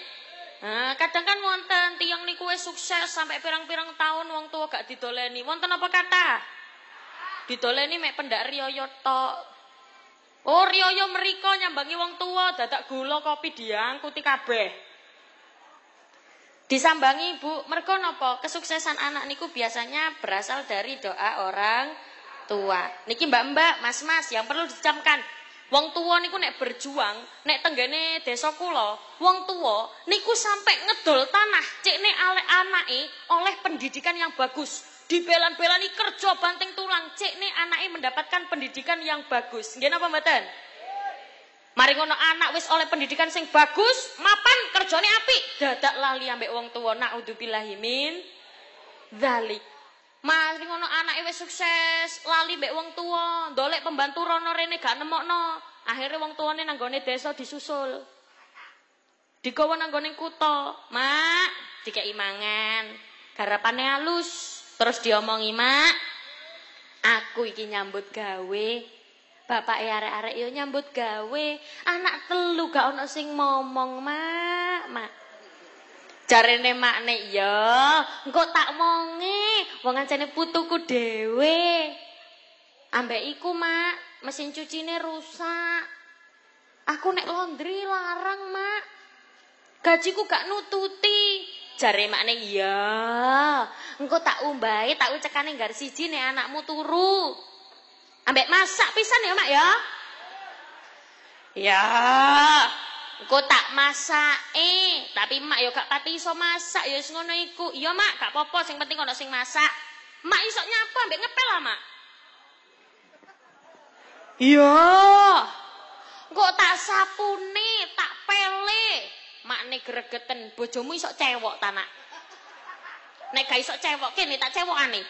[SPEAKER 2] Nah, kadang kan wonten tiang niku wis sukses sampai pirang-pirang tahun wong tua gak didoleni. Wonten apa kata? Didoleni mek pendak riyoyo tok. Oh, riyoyo mriko nyambangi wong tua dadak gula kopi diangkuti kabeh. Disambangi Bu, mergo napa? Kesuksesan anak niku biasanya berasal dari doa orang tua. Niki Mbak-mbak, Mas-mas yang perlu dicamkan. Wong tua niku nek berjuang, nek tenggene desa kula, wong tua niku sampai ngedol tanah cekne alek anake oleh pendidikan yang bagus. Dibelan-belani kerja banting tulang, cekne anake mendapatkan pendidikan yang bagus. Nggih napa? Mari ngono anak wis oleh pendidikan sing bagus, mapan kerjane apik, dadak lali ambek wong tua. Naudzubillahi min dzalik. Mari ngono anake wis sukses, lali mbek wong tua, ndolek pembantu rono rene gak nemokno. Akhirnya wong tuane nanggone desa disusul. Digawa nanggone kutha. Mak, dikeki mangan. Garapane halus. Terus diomongi, "Mak, aku iki nyambut gawe." Bapak arek-arek yo nyambut gawe. Anak telu gak ono sing ngomong, Mak. Mak. Jarene makne ya, engko tak monge, wong ancene putuku dhewe. Ambek iku, Mak, mesin cucine rusak. Aku nek laundry larang, Mak. Gajiku gak nututi. Jare makne iya. Engko tak umbahi, tak ucekane nggar siji nek anakmu turu. Ambek masak pisan ya, Mak ya. Ya. Engko tak masake, tapi mak yo gak pati iso masak, ya wis ngono iku. Iya, Mak, gak apa-apa, sing penting ono sing masak. Mak iso nyapu ambek ngepel lah, Mak. Iya. Engko tak sapune, tak pele. Makne gregeten bojomu iso cewok ta, Nak. Nek gak iso cewok kene tak cewokane.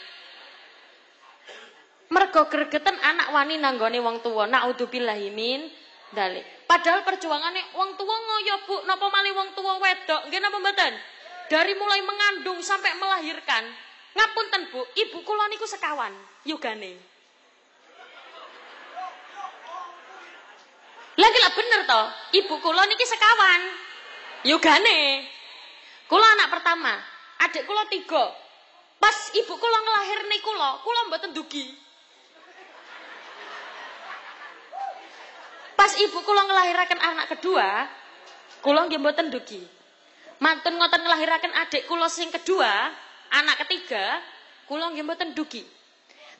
[SPEAKER 2] Mergo gregeten anak wani nanggone wong tuwa. Naudzubillahi min dalik. Padahal perjuangannya wong tua ngoyo bu, napa malih wong tua wedok, nggih napa mboten? Dari mulai mengandung sampai melahirkan, ngapunten bu, ibu kula niku sekawan, yugane. Lagi lah bener toh, ibu kula niki sekawan, yugane. Kula anak pertama, adik kula tiga. Pas ibu kula nih kula, kula mboten dugi. Pas ibu kula ngelahiraken anak kedua, kula nggih mboten dugi. Mantun ngoten ngelahiraken adik kula sing kedua, anak ketiga, mboten dugi.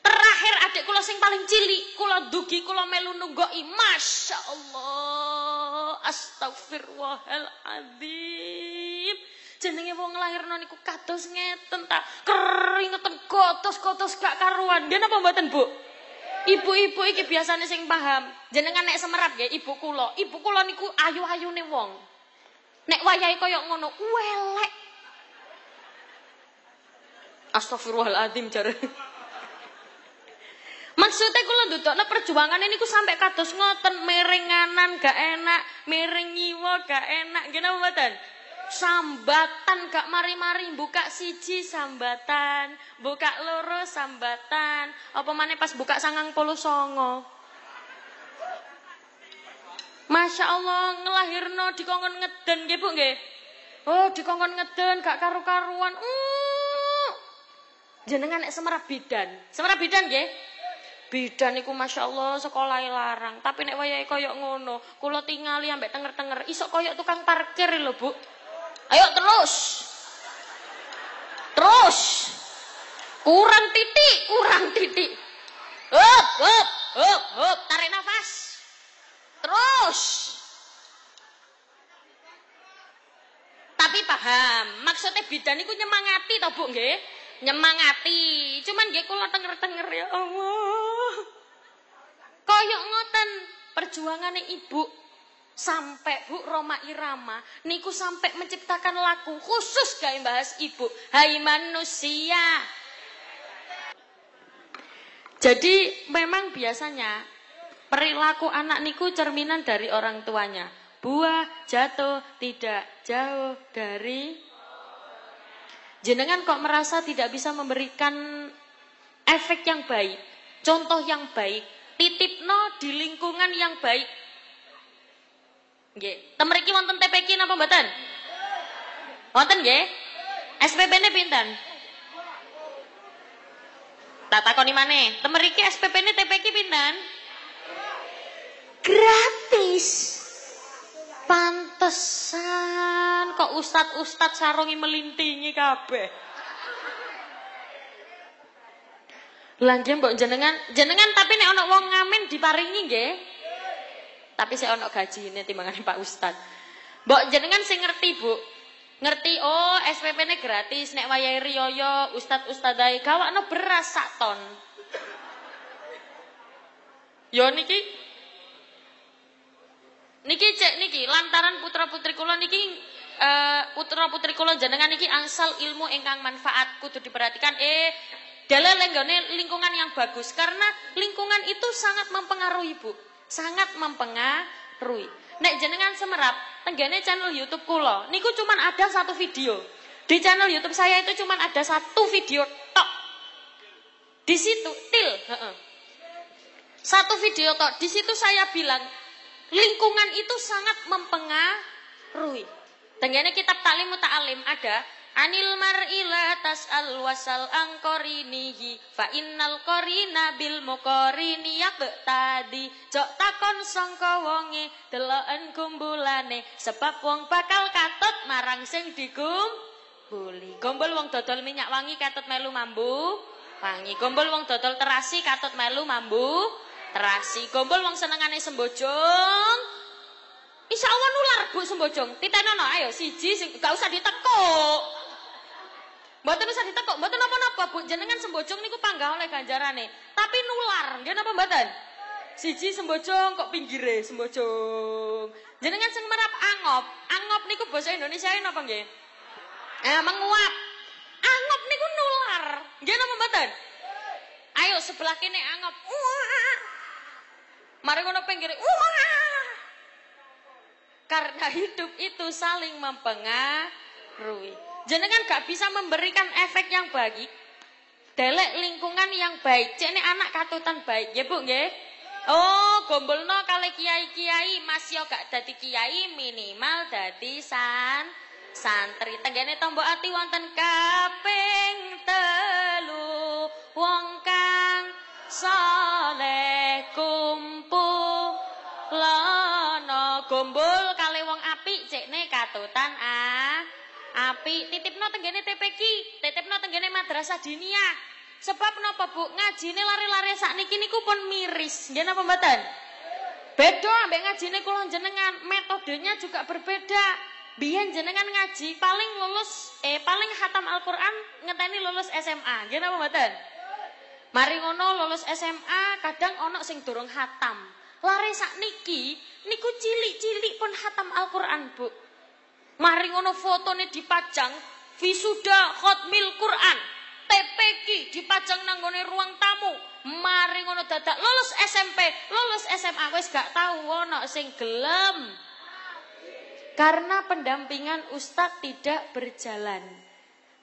[SPEAKER 2] Terakhir adik kula sing paling cilik, kula dugi kula melu nunggoki. Masya Allah. Astagfirullahaladzim. Jenenge wong nglahirno niku kados ngeten ta. Keringeten gotos-gotos gak karuan. Nggih napa mboten, Bu? Ibu-ibu iki biasanya sing paham. Jenengan nek semerap ya ibu kula. Ibu kula niku ayu-ayune wong. Nek wayahe kaya ngono, welek. Astagfirullahaladzim jare. Maksudnya kula ndudokno perjuangan niku sampai kados ngoten, merenganan gak enak, mereng nyiwa gak enak, apa mboten? Sambatan gak mari-mari buka siji sambatan, buka loro sambatan, apa mana pas buka sangang puluh songo. Masya Allah ngelahirno dikongkon ngeden Bu nggih. Oh, dikongkon ngeden gak karu-karuan. Uh. Jenengan nek semerap bidan. Semerap bidan nggih? Bidan iku Masya Allah sekolah larang. Tapi nek wayahe koyok ngono, kula tingali ambek tenger-tenger, isok koyok tukang parkir lho, Bu. Ayo terus. Terus. Kurang titik, kurang titik. Hup, hup, hup, hup, tarik nafas. Terus. Tapi paham, maksudnya bidan itu nyemangati tau Bu nggih? Nyemangati. Cuman nggih kula tenger-tenger ya Allah. Koyok ngoten perjuangannya ibu sampai Bu Roma Irama niku sampai menciptakan lagu khusus gak bahas ibu. Hai manusia. Jadi memang biasanya perilaku anak niku cerminan dari orang tuanya. Buah jatuh tidak jauh dari Jenengan kok merasa tidak bisa memberikan efek yang baik, contoh yang baik, titipno di lingkungan yang baik. Nggih, temeriki wonten TPK napa mboten? Wonten nggih? SPP-ne pinten? Tak takoni maneh, temeriki SPP-ne TPK pinten? Gratis. Pantesan kok ustad-ustad sarungi melintingi kabeh. Nggih mbok jenengan, jenengan tapi nek ana wong ngamen diparingi nggih. Tapi saya ono gajine timbangane Pak Ustad. Mbok jenengan sing ngerti, Bu. Ngerti oh SPP ini gratis nek wayahe riyoyo ustad ustadai gawakno beras sak ton. Yo niki niki cek niki lantaran putra-putri kula niki uh, putra-putri kula jenengan niki angsal ilmu ingkang manfaat kudu diperhatikan eh dalam lingkungan yang bagus karena lingkungan itu sangat mempengaruhi Bu sangat mempengaruhi. Nek jenengan semerap tenggane channel YouTube kula niku cuman ada satu video. Di channel YouTube saya itu cuman ada satu video tok. Di situ til satu video tok. Di situ saya bilang lingkungan itu sangat mempengaruhi. Tenggane kitab taklim ta'alim ada Anil mar'ila tas'al wasal angkorinihi Fa innal korina bil mukorini tadi Jok takon sangka wonge deloken kumbulane Sebab wong bakal katut marang sing dikumbuli Gombol wong dodol minyak wangi katut melu mambu Wangi. Gombol wong dodol terasi katut melu mambu Terasi. Gombol wong senengane sembojong. Insya Allah nular bu sembojong. Titenono ayo siji sing gak usah ditekuk. Mboten usah ditekuk, mboten napa-napa, Bu. Jenengan sembojong niku panggah oleh ganjarane. Tapi nular, nggih napa mboten? Siji sembojong kok pinggire sembojong. Jenengan sing merap angop. Angop niku basa Indonesia napa nggih? Eh, menguap. Angop niku nular. Nggih napa mboten? Ayo sebelah kene angop. Wah. Mari ngono pinggire. Wah. Karena hidup itu saling mempengaruhi. Jenengan gak bisa memberikan efek yang baik. Delek lingkungan yang baik. Cek anak katutan baik. Ya Bu nggih? Oh, gombolno kali kiai-kiai Mas yo gak dadi kiai minimal dadi san santri. Tenggene tombok ati wonten kaping telu wong kang saleh kumpul lono gombol kali wong apik cekne katutan ah api titipno tenggene TPQ titipno tenggene madrasah diniyah sebab napa Bu? Ngajine lari-lari sakniki niku pun miris. Nggih napa mboten? Beda ambek ngajine kula jenengan metodenya juga berbeda. Biyen jenengan ngaji paling lulus eh paling hatam Al-Qur'an ngeteni lulus SMA nggih napa mboten? Mari ngono lulus SMA kadang ono sing durung hatam lari sakniki niku cilik-cilik pun hatam Al-Qur'an Bu Mari ngono fotone dipajang wisuda khotmil Quran. TPQ dipajang nang ruang tamu. Mari ngono dadak lulus SMP, lulus SMA wis gak tahu ono sing gelem. Karena pendampingan ustadz tidak berjalan.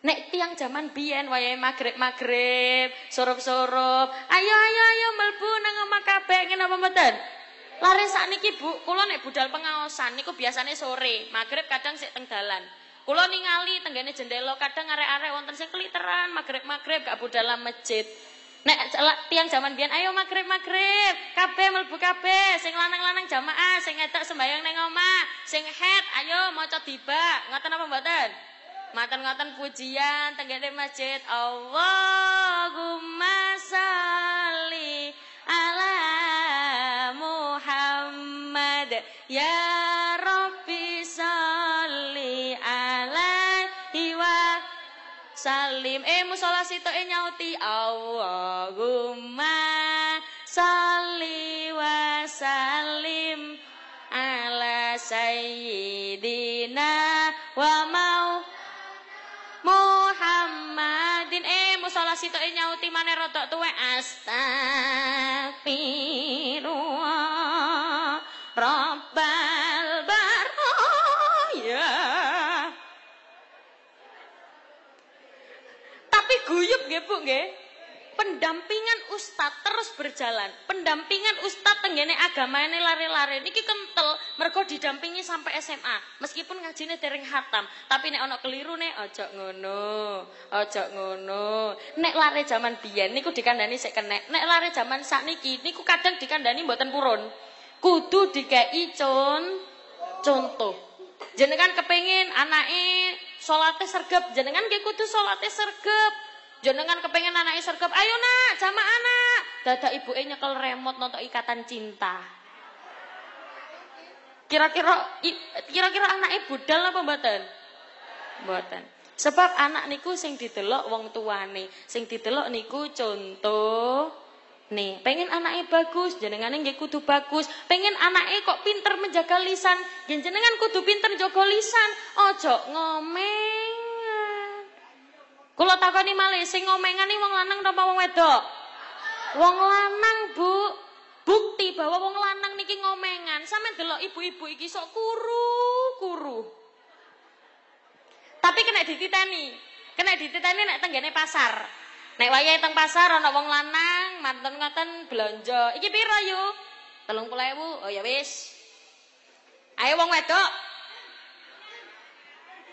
[SPEAKER 2] Nek tiang zaman biyen wayahe magrib-magrib, sorop-sorop, ayo ayo ayo melbu nang omah kabeh ngene apa mboten? Lare sakniki Bu, kula nek budal pengaosan niku biasane sore, magrib kadang sik teng dalan. Kula ningali tenggene jendela kadang arek-arek wonten sing keliteran, magrib-magrib gak budal masjid. Nek tiang zaman biyen ayo magrib-magrib, kabeh mlebu kabeh, sing lanang-lanang jamaah, sing ngedok sembayang ning omah, sing head ayo maca tiba. Ngoten apa mboten? Ngoten-ngoten pujian tenggene masjid. Allahumma shalli ala Ya Rabbi salli alaihi wa salim. Eh musola situ e nyauti. Allahumma salli wa salim ala sayyidina wa mau Muhammadin. Eh musola situ e nyauti. Mana rotok tuwe astagfirullah Tapi guyup nggih Bu nggih. Pendampingan ustad terus berjalan. Pendampingan ustad tenggene agama ini lari-lari niki kental mergo didampingi sampai SMA. Meskipun ngajine dereng hatam, tapi nek ana kelirune aja ngono, aja ngono. Nek lari zaman biyen niku dikandani sik kenek. Nek lari zaman sakniki niku kadang dikandani mboten purun kudu dikei con contoh. Jenengan kepengin anake salate sergap jenengan nggih kudu salate sergap jenengan kepengin anake sergap ayo nak sama anak dadak ibuke nyekel remote nonton ikatan cinta. Kira-kira kira-kira anake budal apa mboten? Mboten. Sebab anak niku sing didelok wong tuane, sing didelok niku contoh Nih, pengen anaknya bagus, jenengan nggih kudu bagus. Pengen anaknya kok pinter menjaga lisan, jenengan kudu pinter jaga lisan. Ojo ngomeng. Kula takoni malih, sing ngomengan wong lanang apa wong wedok? Wong lanang, Bu. Bukti bahwa wong lanang niki ngomengan. Sampe delok ibu-ibu iki sok kuru-kuru. Tapi kena dititeni. Kena dititeni nek tenggene pasar. Nek wayahe teng pasar ana wong lanang mantun ngoten belanja. Iki pira yu? 30.000. Oh ya wis. Ayo wong wedok.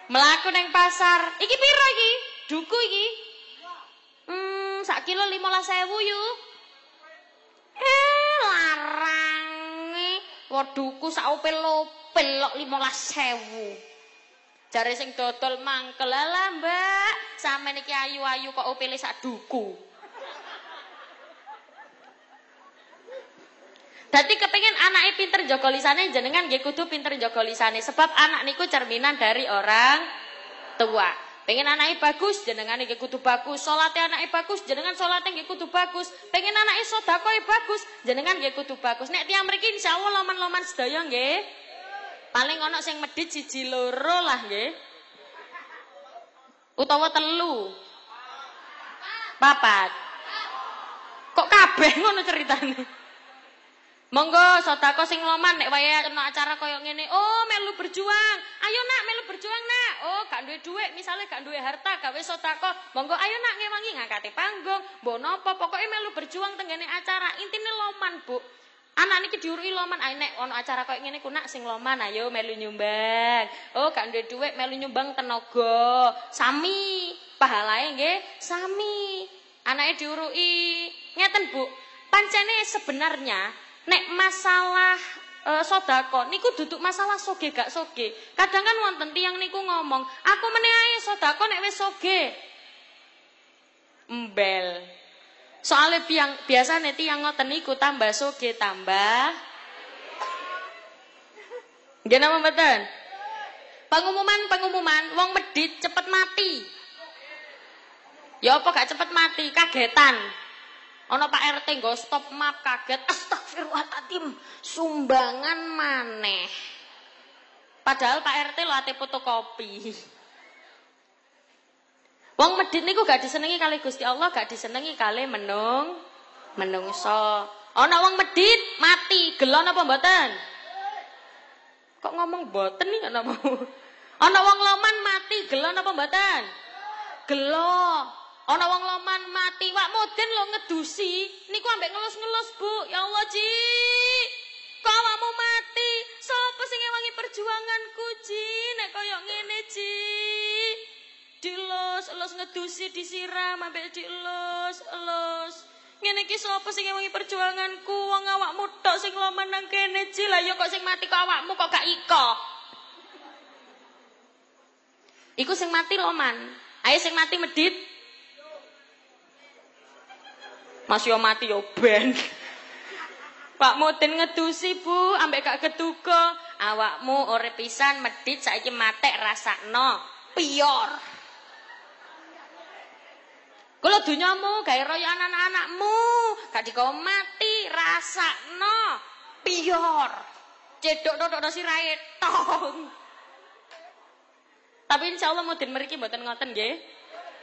[SPEAKER 2] Melaku neng pasar. Iki pira iki? Duku iki? Hmm, sak kilo 15.000 yu. Eh, larang. Waduhku sak opel-opel kok 15.000. Jare sing dodol mangkel lah Mbak, sampeyan iki ayu-ayu kok opele sak duku. Dadi kepengin anake pinter jaga lisane jenengan nggih kudu pinter jaga lisane sebab anak niku cerminan dari orang tua. Pengen anaknya bagus, jenengan nggih kudu bagus. Salate anaknya bagus, jenengan salate nggih kudu bagus. Pengen anaknya sedekah bagus, jenengan nggih kudu bagus. Nek tiyang mriki insyaallah loman-loman sedaya nggih. Paling ana sing medhit siji loro lah nggih. Utawa telu. Papat. Kok kabeh ngono ceritane? Monggo sedekah sing loman nek wayahe ana acara kaya ngene. Oh, melu berjuang. Ayo nak melu berjuang nak. Oh, gak duwe dhuwit, misale gak duwe harta, gawe sedekah. Monggo ayo nak ngewangi ngangkate panggung. Mbok napa pokoke melu berjuang tenggene acara. Intine loman, Bu. Anak niki diurui loman, ayo nek ono acara koyo ngene ku nak sing loman ayo melu nyumbang. Oh, gak duwe dhuwit melu nyumbang tenaga. Sami, pahalae nggih sami. Anake diurui. Ngeten, Bu. Pancene sebenarnya nek masalah e, sodako niku duduk masalah soge gak soge. Kadang kan wonten tiyang niku ngomong, aku meneh ae sodako nek wis soge. Embel. Biang, biasa neti yang ngoten niku tambah soge tambah. Gak nama betul. Pengumuman pengumuman, wong medit cepet mati. Ya apa gak cepet mati, kagetan. Ono Pak RT nggo stop map kaget. Astagfirullahaladzim, sumbangan maneh. Padahal Pak RT lo ate fotokopi. Wong medit niku gak disenengi kali Gusti Allah, gak disenengi kali menung menungso. Ana wong medit mati, gelon apa mboten? Kok ngomong mboten nih ana mau. Ana wong loman mati, gelon apa mboten? Gelo. Ana wong loman mati, wak moden lo ngedusi, niku ambek ngelus-ngelus, Bu. Ya Allah, Ji. Kok awakmu mati? Sapa sing ngewangi perjuanganku, Ji? Nek koyo ngene, Ji dilus, elus ngedusi disiram ambek dilus, elus. Ngene iki sapa sing ngewangi perjuanganku? Wong awakmu tok sing loman nang kene, Ji. Lah ya kok sing mati kok awakmu kok gak iko. Iku sing mati loman. Ayo sing mati medit. Mas yo mati yo ben. Pak Mudin ngedusi, Bu, ambek gak keduga. Awakmu ore pisan medit saiki matek rasakno. Pior. Kula dunyamu gawe royo anak-anakmu, gak dikau mati, rasakno pior. Cedok tok sirahe tong. Tapi insya Allah mudin meriki mboten ngoten nggih.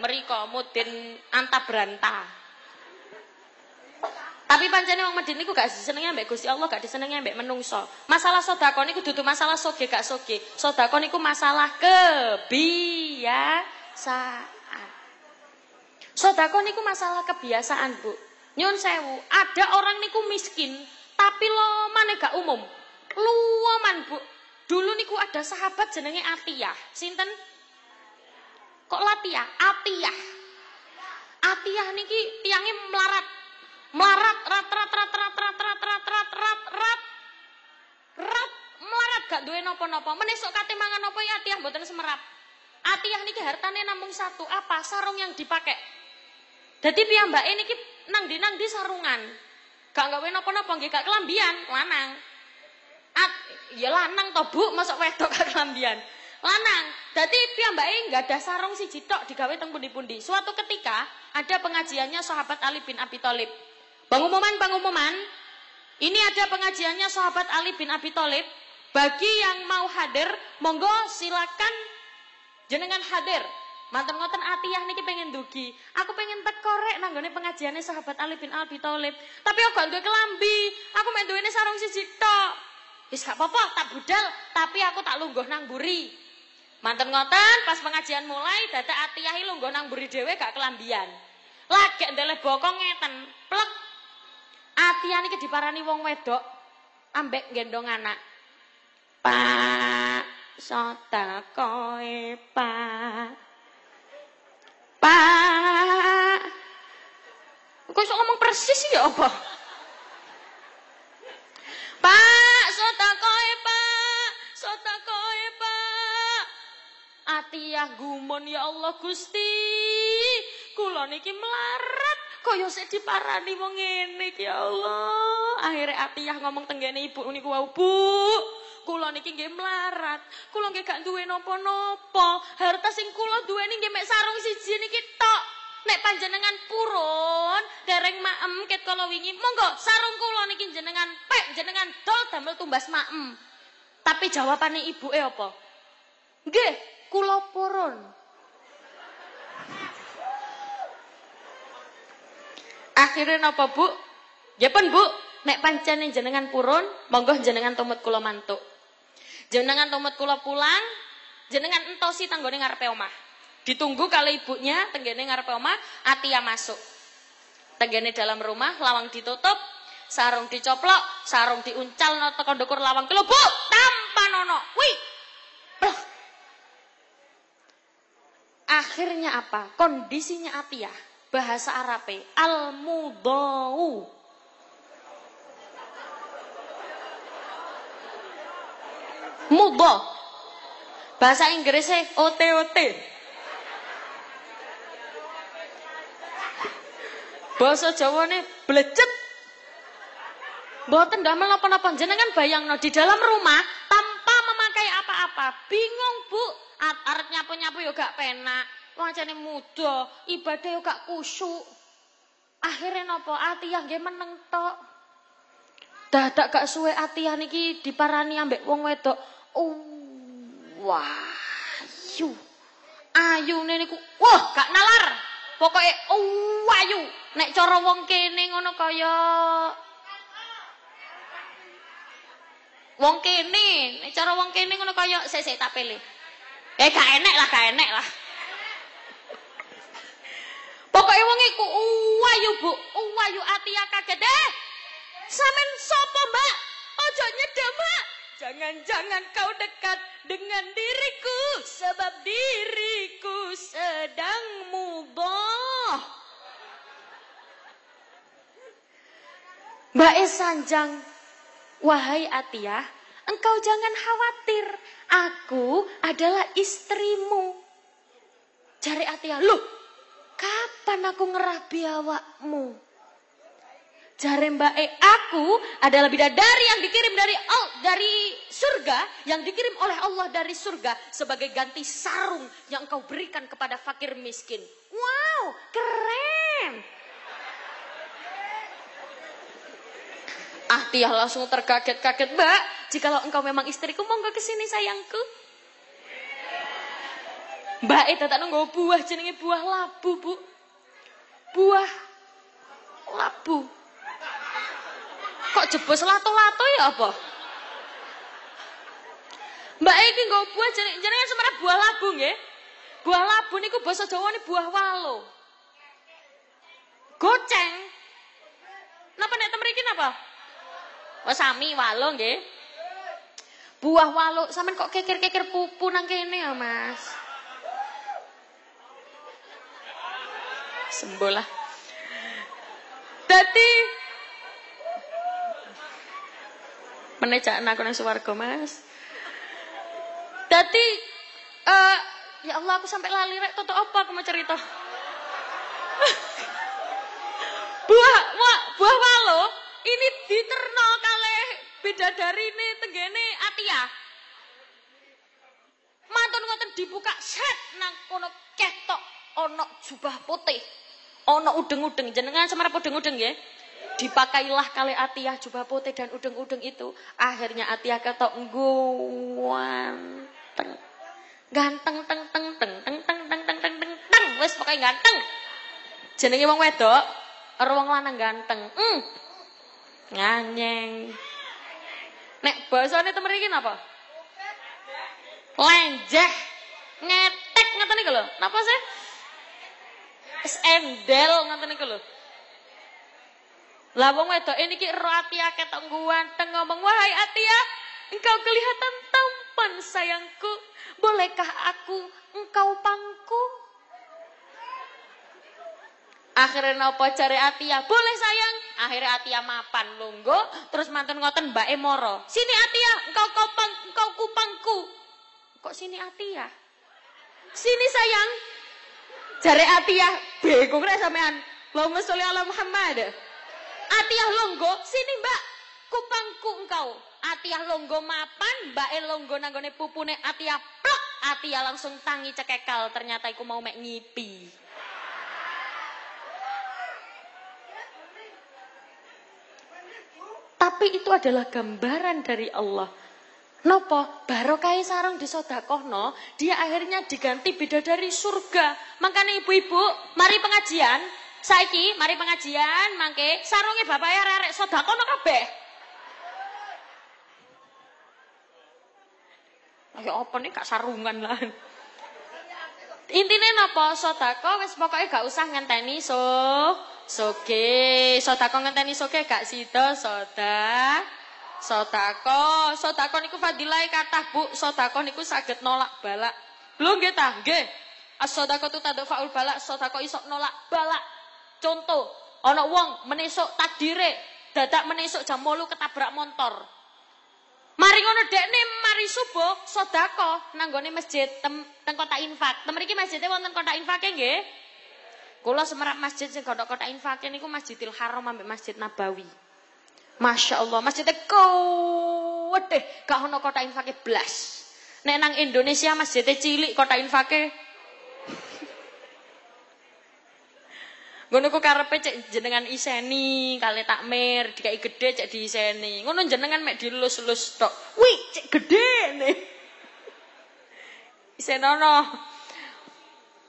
[SPEAKER 2] Merika mudin antabranta. Tapi pancene wong Medin niku gak disenengi ambek Gusti Allah, gak disenengi ambek menungso. Masalah sedekah niku dudu masalah soge gak soge. Sedekah niku masalah kebiasaan. Sodako niku masalah kebiasaan bu. Nyun sewu, ada orang niku miskin, tapi loman gak umum. Luaman bu. Dulu niku ada sahabat jenenge Atiyah. Sinten? Kok Latiyah? Atiyah. Atiyah niki tiangnya melarat. Melarat, rat, rat, rat, rat, rat, rat, rat, rat, rat, rat. Rat, melarat gak duwe nopo-nopo. Menesok kate mangan nopo ya Atiyah mboten semerap. Atiyah niki hartane namung satu, apa? Sarung yang dipakai. Dadi piyambake niki nang di nang di sarungan. Gak gawe napa-napa nggih gak kelambian, lanang. At, ya lanang to Bu, masuk wedok kelambian. Lanang. Dadi piyambake nggak ada sarung si jitok digawe teng pundi-pundi. Suatu ketika ada pengajiannya sahabat Ali bin Abi Thalib. Pengumuman pengumuman. Ini ada pengajiannya sahabat Ali bin Abi Thalib. Bagi yang mau hadir, monggo silakan jenengan hadir. Mantan ngoten atiyah niki pengen dugi. Aku pengen tekorek nanggone pengajiannya sahabat Ali bin Abi Thalib. Tapi aku gak kelambi. Aku main duwe sarung siji tok. Wis gak apa-apa, tak budal, tapi aku tak lungguh nang buri. Mantan ngoten pas pengajian mulai dadak Atiyah lungguh nang buri dhewe gak kelambian. Lagi ndeleh bokong ngeten, plek. Atiyah niki diparani wong wedok ambek gendong anak. Pak, koe Pak. Pak. Kok iso ngomong persis ya apa? Pak, koe Pak. koe Pak. Atiyah gumon ya Allah Gusti. Kula niki melarat kaya sik diparani wong ngene ya Allah. Akhire Atiyah ngomong tenggene ibu niku wau, Bu. Kula niki nggih melarat. Kula nggih gak duwe napa-napa. Harta sing kula duweni nggih mek sarung siji niki tok. Nek panjenengan purun, dereng maem ket kala wingi, monggo sarung kula niki jenengan pek jenengan dol damel tumbas maem. Tapi jawabane ibuke apa? Nggih, kula purun. Akhirnya napa Bu? Ya pun Bu, nek pancen jenengan purun, monggo jenengan tumut kula mantuk. Jenengan tumut kula pulang, jenengan entosi tanggone ngarepe omah. Ditunggu kali ibunya tenggene ngarepe omah, Atia masuk. Tenggene dalam rumah, lawang ditutup, sarung dicoplok, sarung diuncal no tekan ndukur lawang kilo, Bu, tanpa nono. Wih. Akhirnya apa? Kondisinya Atia, bahasa Arabe, al-mudau Mudo. Bahasa Inggrisnya OTOT. Bahasa Jawa nih belecet. Mboten damel napa-napa jenengan bayangno di dalam rumah tanpa memakai apa-apa. Bingung, Bu. Arep nyapu-nyapu yo gak penak. Wajane muda, ibadah yo gak kusyuk. Akhirnya nopo yang nggih meneng tok. Dadak gak suwe atiyah niki diparani ambek wong wedok. Oh, wah, ayu. Ayu niku, wah, gak nalar. Pokoknya, oh, ayu. Nek cara wong kene ngono kaya Wong kene, nek cara wong kene ngono kaya sesek tak pilih. Eh gak enek lah, gak enek lah. Pokoknya wong iku ayu Bu, ayu ati kaget deh. Samen sapa, Mbak? Ojo nyedem, Mbak. Jangan-jangan kau dekat dengan diriku sebab diriku sedang mubah. Mbak Esanjang, wahai Atiyah, engkau jangan khawatir. Aku adalah istrimu. Cari Atiyah, loh, kapan aku ngerabi awakmu? Jare Mbak E, aku adalah bidadari yang dikirim dari oh, dari surga, yang dikirim oleh Allah dari surga sebagai ganti sarung yang kau berikan kepada fakir miskin. Wow, keren. Ah, Tiah langsung terkaget-kaget, Mbak. Jikalau engkau memang istriku, monggo ke sini sayangku. Mbak E tak nunggu buah jenenge buah labu, Bu. Buah labu. Kok jebus lato-lato ya apa? Mbak iki nggo buah jenengan semerah buah labu nggih. Buah labu niku basa Jawa ini buah walo. Goceng. Napa nek temriki napa? Oh sami walo nggih. Buah walo, sampean kok kekir-kekir pupu nang kene ya, Mas? Sembolah. Dadi menecak aku nang swarga, Mas. Dadi uh, ya Allah aku sampai lali rek toto apa aku mau cerita. buah wah, buah walo ini diterno kali bidadarine tenggene Atia. Mantun ngoten dibuka set nang kono ketok ana jubah putih. Ana udeng-udeng jenengan semarap udeng-udeng nggih. Dipakailah kali Atiyah jubah putih dan udeng-udeng itu. Akhirnya Atiyah ketok ganteng. Ganteng teng teng teng teng teng teng teng teng teng teng wis pokoke ganteng. Jenenge wong wedok, wong lanang ganteng. Hmm. Nganyeng. Nek bahasane temen iki napa? Lenjeh. Ngetek ngoten niku lho. Napa sih? Wis endel ngoten niku lho. Lah wong wedok ini ki ro Atia ketok ganteng ngomong, "Wahai Atia, engkau kelihatan tampan sayangku. Bolehkah aku engkau pangku?" Akhirnya nopo cari Atia, boleh sayang. Akhirnya Atia mapan lunggo, terus mantan ngoten Mbak Emoro. Sini Atia, engkau kopang, engkau kupangku. Kok sini Atia? Sini sayang. Cari Atia, bego kira sampean. Allahumma sholli ala Muhammad. Atiah longgo, sini mbak, kupangku engkau. Atiah longgo mapan, mbak e longgo nanggone pupune Atiah plok. Atiah langsung tangi cekekal, ternyata iku mau mek ngipi. Tapi itu adalah gambaran dari Allah. Nopo, barokah sarung di sodakohno, dia akhirnya diganti bidadari surga. Makanya ibu-ibu, mari pengajian, Saiki mari pengajian mangke sarunge bapake arek sedekah no kabeh. Ayo apa nih kak sarungan lah. Intine napa sedekah wis pokoke gak usah ngenteni so soge. Sedekah ngenteni soge gak sida soda. Sodako, sodako niku fadilai kata Bu, sodako niku saged nolak balak. Lho nggih ta? Nggih. As-sadaqah tu faul balak, sodako isok nolak balak. Contoh, ana wong menesuk takdire, dadak menesuk jam 8 ketabrak motor. Mari ngono dekne mari subuh sedekah nang gone masjid tem, teng kota infak. Tem mriki masjidnya wonten kota infake nggih. Kula semerap masjid sing kota kota infake niku Masjidil Haram ambek Masjid Nabawi. Masya Allah, masjidnya deh, gak ono kota infake blas. Nek nang Indonesia masjidnya cilik kota infake Ngono ku karepe cek jenengan iseni kali takmir dikai gede cek diiseni. Ngono jenengan mek dilus-lus tok. Wih, cek gede nih. Isenono.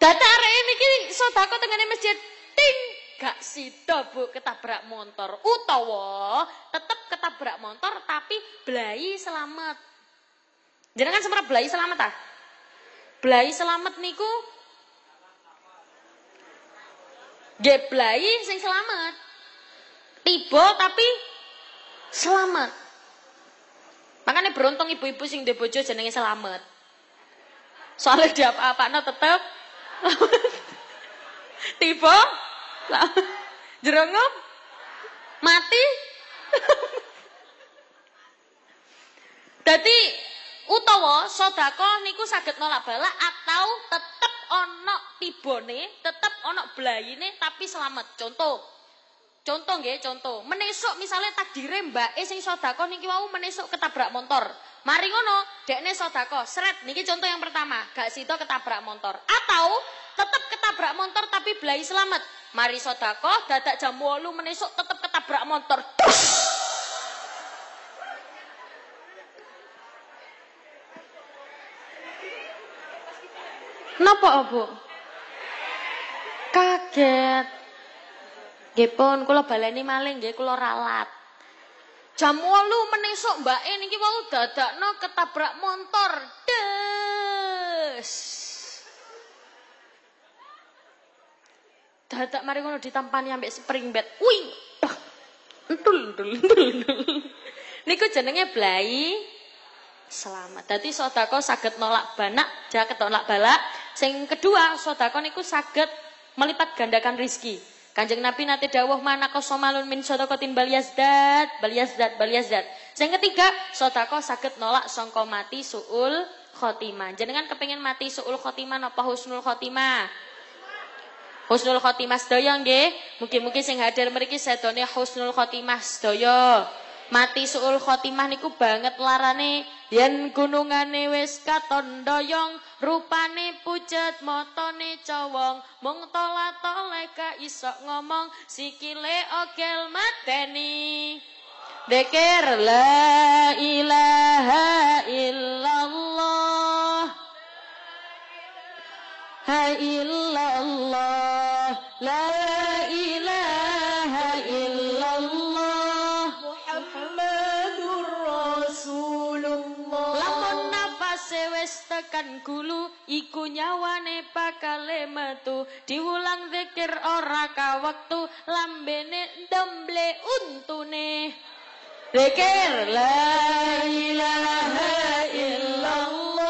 [SPEAKER 2] Arek niki sedekah tengene masjid ting gak sida Bu ketabrak motor utawa tetep ketabrak motor tapi belai selamat. Jenengan sempat belai selamat ah? Belai selamat niku Geblai sing selamat. Tiba tapi selamat. Makanya beruntung ibu-ibu sing di bojo jenenge selamat. Soalnya dia apa-apa no tetep tiba jerongop mati Dadi utawa sedekah niku saged nolak bala atau tetep ana tibone, tetep ana blayine tapi selamat. Contoh. Contoh nggih, contoh. Menesuk misalnya takdire mbake sing sedekah niki wau menesuk ketabrak motor. Mari ngono, dekne sedekah. Sret niki contoh yang pertama, gak sida ketabrak motor. Atau tetep ketabrak motor tapi blai selamat. Mari sedekah dadak jam 8 menesuk tetep ketabrak motor. Napa, Bu? Kaget. Nggih pun kula baleni maling nggih kula ralat. Jam 8 menesuk mbake niki wau dadakno ketabrak motor. Des. Dadak mari ngono ditampani ambek spring bed. Wing. Entul entul entul. Niku jenenge blai selamat. Dadi sedekah saged nolak banak, jaket nolak balak. Sing kedua, sedekah niku saged melipat gandakan rizki. Kanjeng Nabi nate dawuh mana kosomalun min sedekatin bal yazdat, bal yazdat, bal yazdat. Sing ketiga, sedekah saged nolak sangka mati suul khotimah. Jenengan kepengin mati suul khotimah napa husnul khotimah? Husnul khotimah sedaya nggih. Mugi-mugi sing hadir mriki sedone husnul khotimah sedaya. mati suul khotimah niku banget larane yen gunungane wis katon doyong rupane pucet motone cowong. Mung tola-tole ka iso ngomong. Sikile ogel mateni. Dekir la ilaha illallah. Ha illallah. La gulu iku nyawane bakale metu. Diulang zikir ora ka wektu lambene ndemble untune. Zikir la ilaha illallah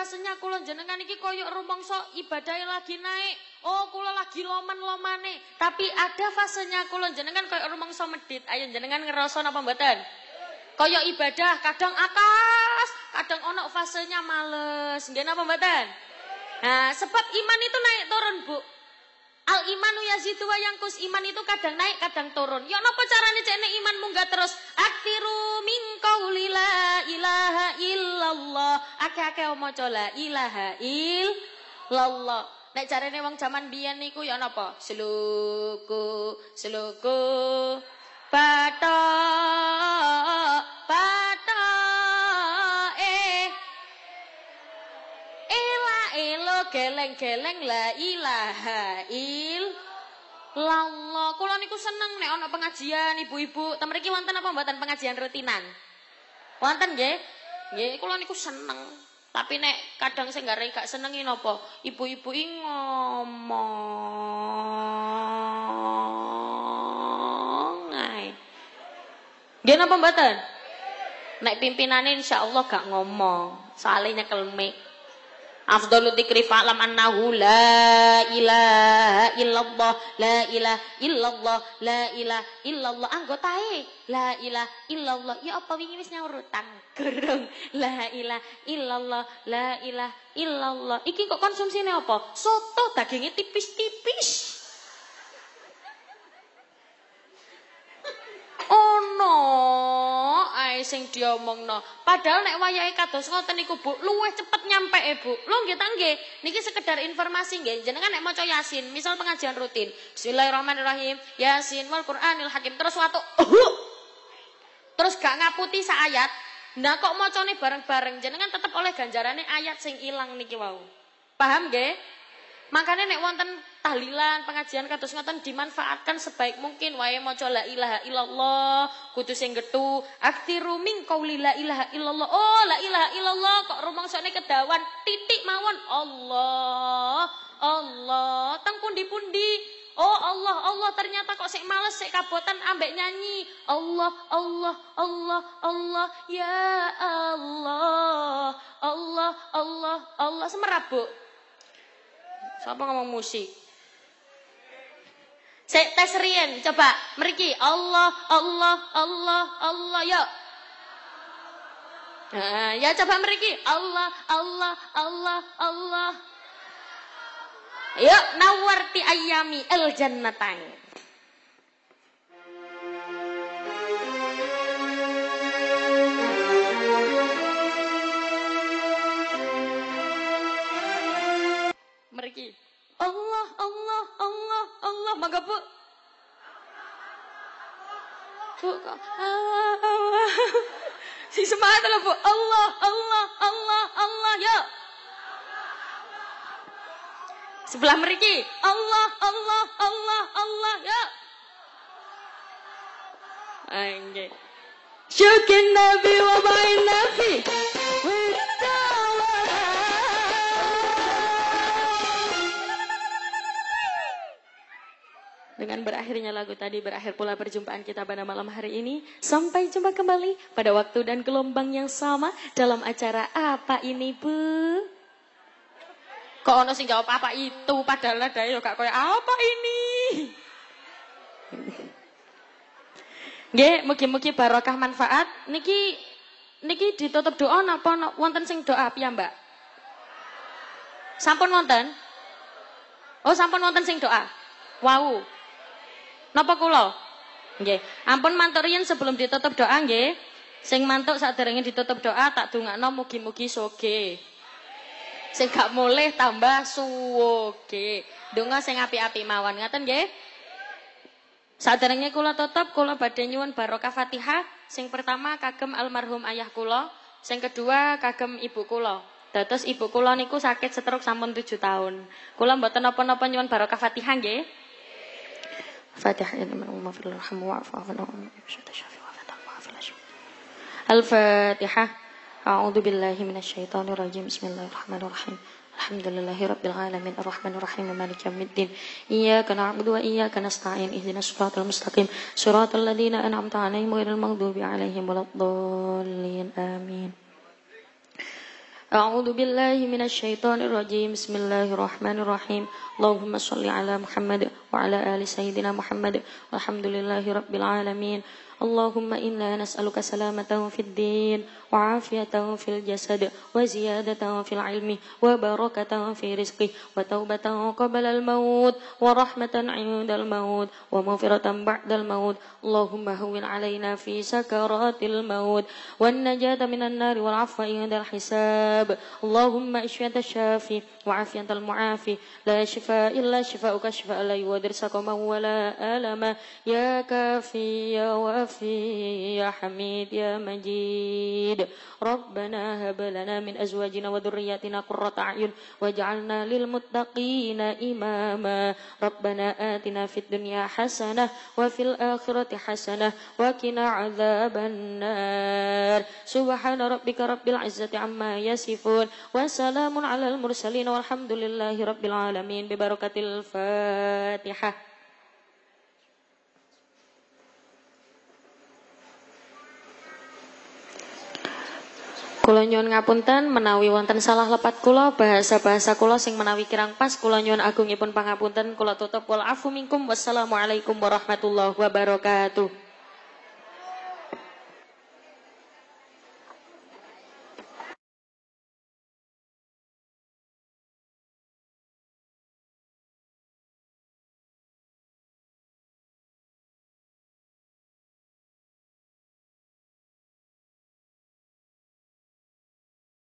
[SPEAKER 2] ada fasenya kula jenengan iki koyo rumangsa ibadahe lagi naik. Oh, kula lagi loman-lomane. Tapi ada fasenya kula jenengan koyo rumangsa medit. Ayo jenengan ngerasa napa mboten? Koyo ibadah kadang akas, kadang ono fasenya males. Nggih napa mboten? Nah, sebab iman itu naik turun, Bu. Al imanu yazidu wa yangkus iman itu kadang naik kadang turun. Ya napa carane cekne iman munggah terus? Aktiru min qauli la ilaha illallah. Akeh-akeh maca la ilaha illallah. Nek carane wong jaman biyen niku ya napa? Seluku, seluku. Bata, geleng-geleng la ilaha illallah. Kula niku seneng nek ana pengajian ibu-ibu. Ten mriki wonten apa mboten pengajian rutinan? Wonten nggih? Nggih, kula niku seneng. Tapi nek kadang sing gare gak senengi napa? Ibu-ibu ngomong ae. Nggih napa mboten? Nek pimpinane insyaallah gak ngomong, soalnya nyekel. Afdalu dzikri fa'lam annahu la ilaha illallah la ilaha illallah la ilaha illallah. Anggotae la ilaha illallah. Ya apa wingi wis nyaur? Utang gerung la ilaha illallah la ilaha illallah. Iki kok konsumsine apa? Soto dagingnya tipis-tipis ae sing diomongno. Padahal nek wayahe kados ngoten niku Bu, luwih cepet nyampe e Bu. Lho nggih ta nggih. Niki sekedar informasi nggih. Jenengan nek maca Yasin, misal pengajian rutin. Bismillahirrahmanirrahim. Yasin wal Qur'anil Hakim. Terus watu Terus gak ngaputi sak ayat. Nah kok macane bareng-bareng jenengan tetep oleh ganjarane ayat sing ilang niki wau. Paham nggih? Makanya nek wonten tahlilan, pengajian kados ngoten dimanfaatkan sebaik mungkin wae maca la ilaha illallah, kudu sing gethu, aktiru min qauli la ilaha illallah. Oh, la ilaha illallah kok rumangsane kedawan titik mawon Allah. Allah, teng pundi-pundi. Oh Allah, Allah ternyata kok sik males sik kabotan ambek nyanyi. Allah, Allah, Allah, Allah, ya Allah. Allah, Allah, Allah semerap, Bu. Siapa ngomong musik? Saya tes Rien, coba. Meriki. Allah, Allah, Allah, Allah, yuk. Nah, ya coba meriki. Allah, Allah, Allah, Allah. Yuk, nawarti ayami el jannatain. Allah, Allah, Allah, Allah. Mangga, Bu. Allah. Si semangat lah, Bu. Allah, Allah, Allah, Allah. Yuk. Sebelah meriki. Allah, Allah, Allah, Allah. Yuk. Anjay. Syukin Nabi wa bain Nabi. Dengan berakhirnya lagu tadi berakhir pula perjumpaan kita pada malam hari ini. Sampai jumpa kembali pada waktu dan gelombang yang sama dalam acara apa ini, Bu? Kok ono sing jawab apa itu padahal ada yo gak koyo apa ini? Nggih, mugi-mugi barokah manfaat. Niki niki ditutup doa napa wonten sing doa Mbak? Sampun wonten? Oh, sampun wonten sing doa. Wow. Napa kula? Nggih. Ampun mantuk sebelum ditutup doa nggih. Sing mantuk saderenge ditutup doa tak dongakno mugi-mugi soge. Sing gak mulih tambah suwoge. Donga sing apik-apik mawon. Ngaten nggih? Saderenge kula tutup, kula badhe nyuwun barokah Fatihah. Sing pertama kagem almarhum ayah kula, sing kedua kagem ibu kula. Dados ibu kula niku sakit stroke sampun 7 tahun. Kula mboten napa-napa nyuwun barokah Fatihah nggih. فاتح فاتحة من أمه في الرحم واعف عنا الفاتحة. أعوذ بالله من الشيطان الرجيم. بسم الله الرحمن الرحيم. الحمد لله رب العالمين. الرحمن الرحيم. مالك يوم الدين. إياك نعبد وإياك نستعين. اهدنا الصراط المستقيم. صراط الذين أنعمت عليهم غير المغضوب عليهم ولا الضالين. آمين. أعوذ بالله من الشيطان الرجيم. بسم الله الرحمن الرحيم. اللهم صل على محمد وعلى آل سيدنا محمد. والحمد لله رب العالمين. اللهم إنا نسألك سلامة في الدين. وعافية في الجسد وزيادة في العلم وبركة في رزقه وتوبة قبل الموت ورحمة عند الموت ومغفرة بعد الموت. اللهم هون علينا في سكرات الموت والنجاة من النار والعفو عند الحساب. اللهم اشفي الشافي وعافية المعافي. لا شفاء إلا شفاءك شفاء لا يغادر سقما ولا ألما. يا كافي يا وافي يا حميد يا مجيد. ربنا هب لنا من أزواجنا وذرياتنا قرة أعين واجعلنا للمتقين إماما. ربنا آتنا في الدنيا حسنة وفي الآخرة حسنة وقنا عذاب النار. سبحان ربك رب العزة عما يصفون وسلام على المرسلين والحمد لله رب العالمين. ببركة الفاتحة. Kula nyuwun ngapunten menawi wonten salah lepat kula bahasa-bahasa kula sing menawi kirang pas kula nyuwun agungipun pangapunten kula tutup. Wal afu minkum wassalamualaikum warahmatullahi wabarakatuh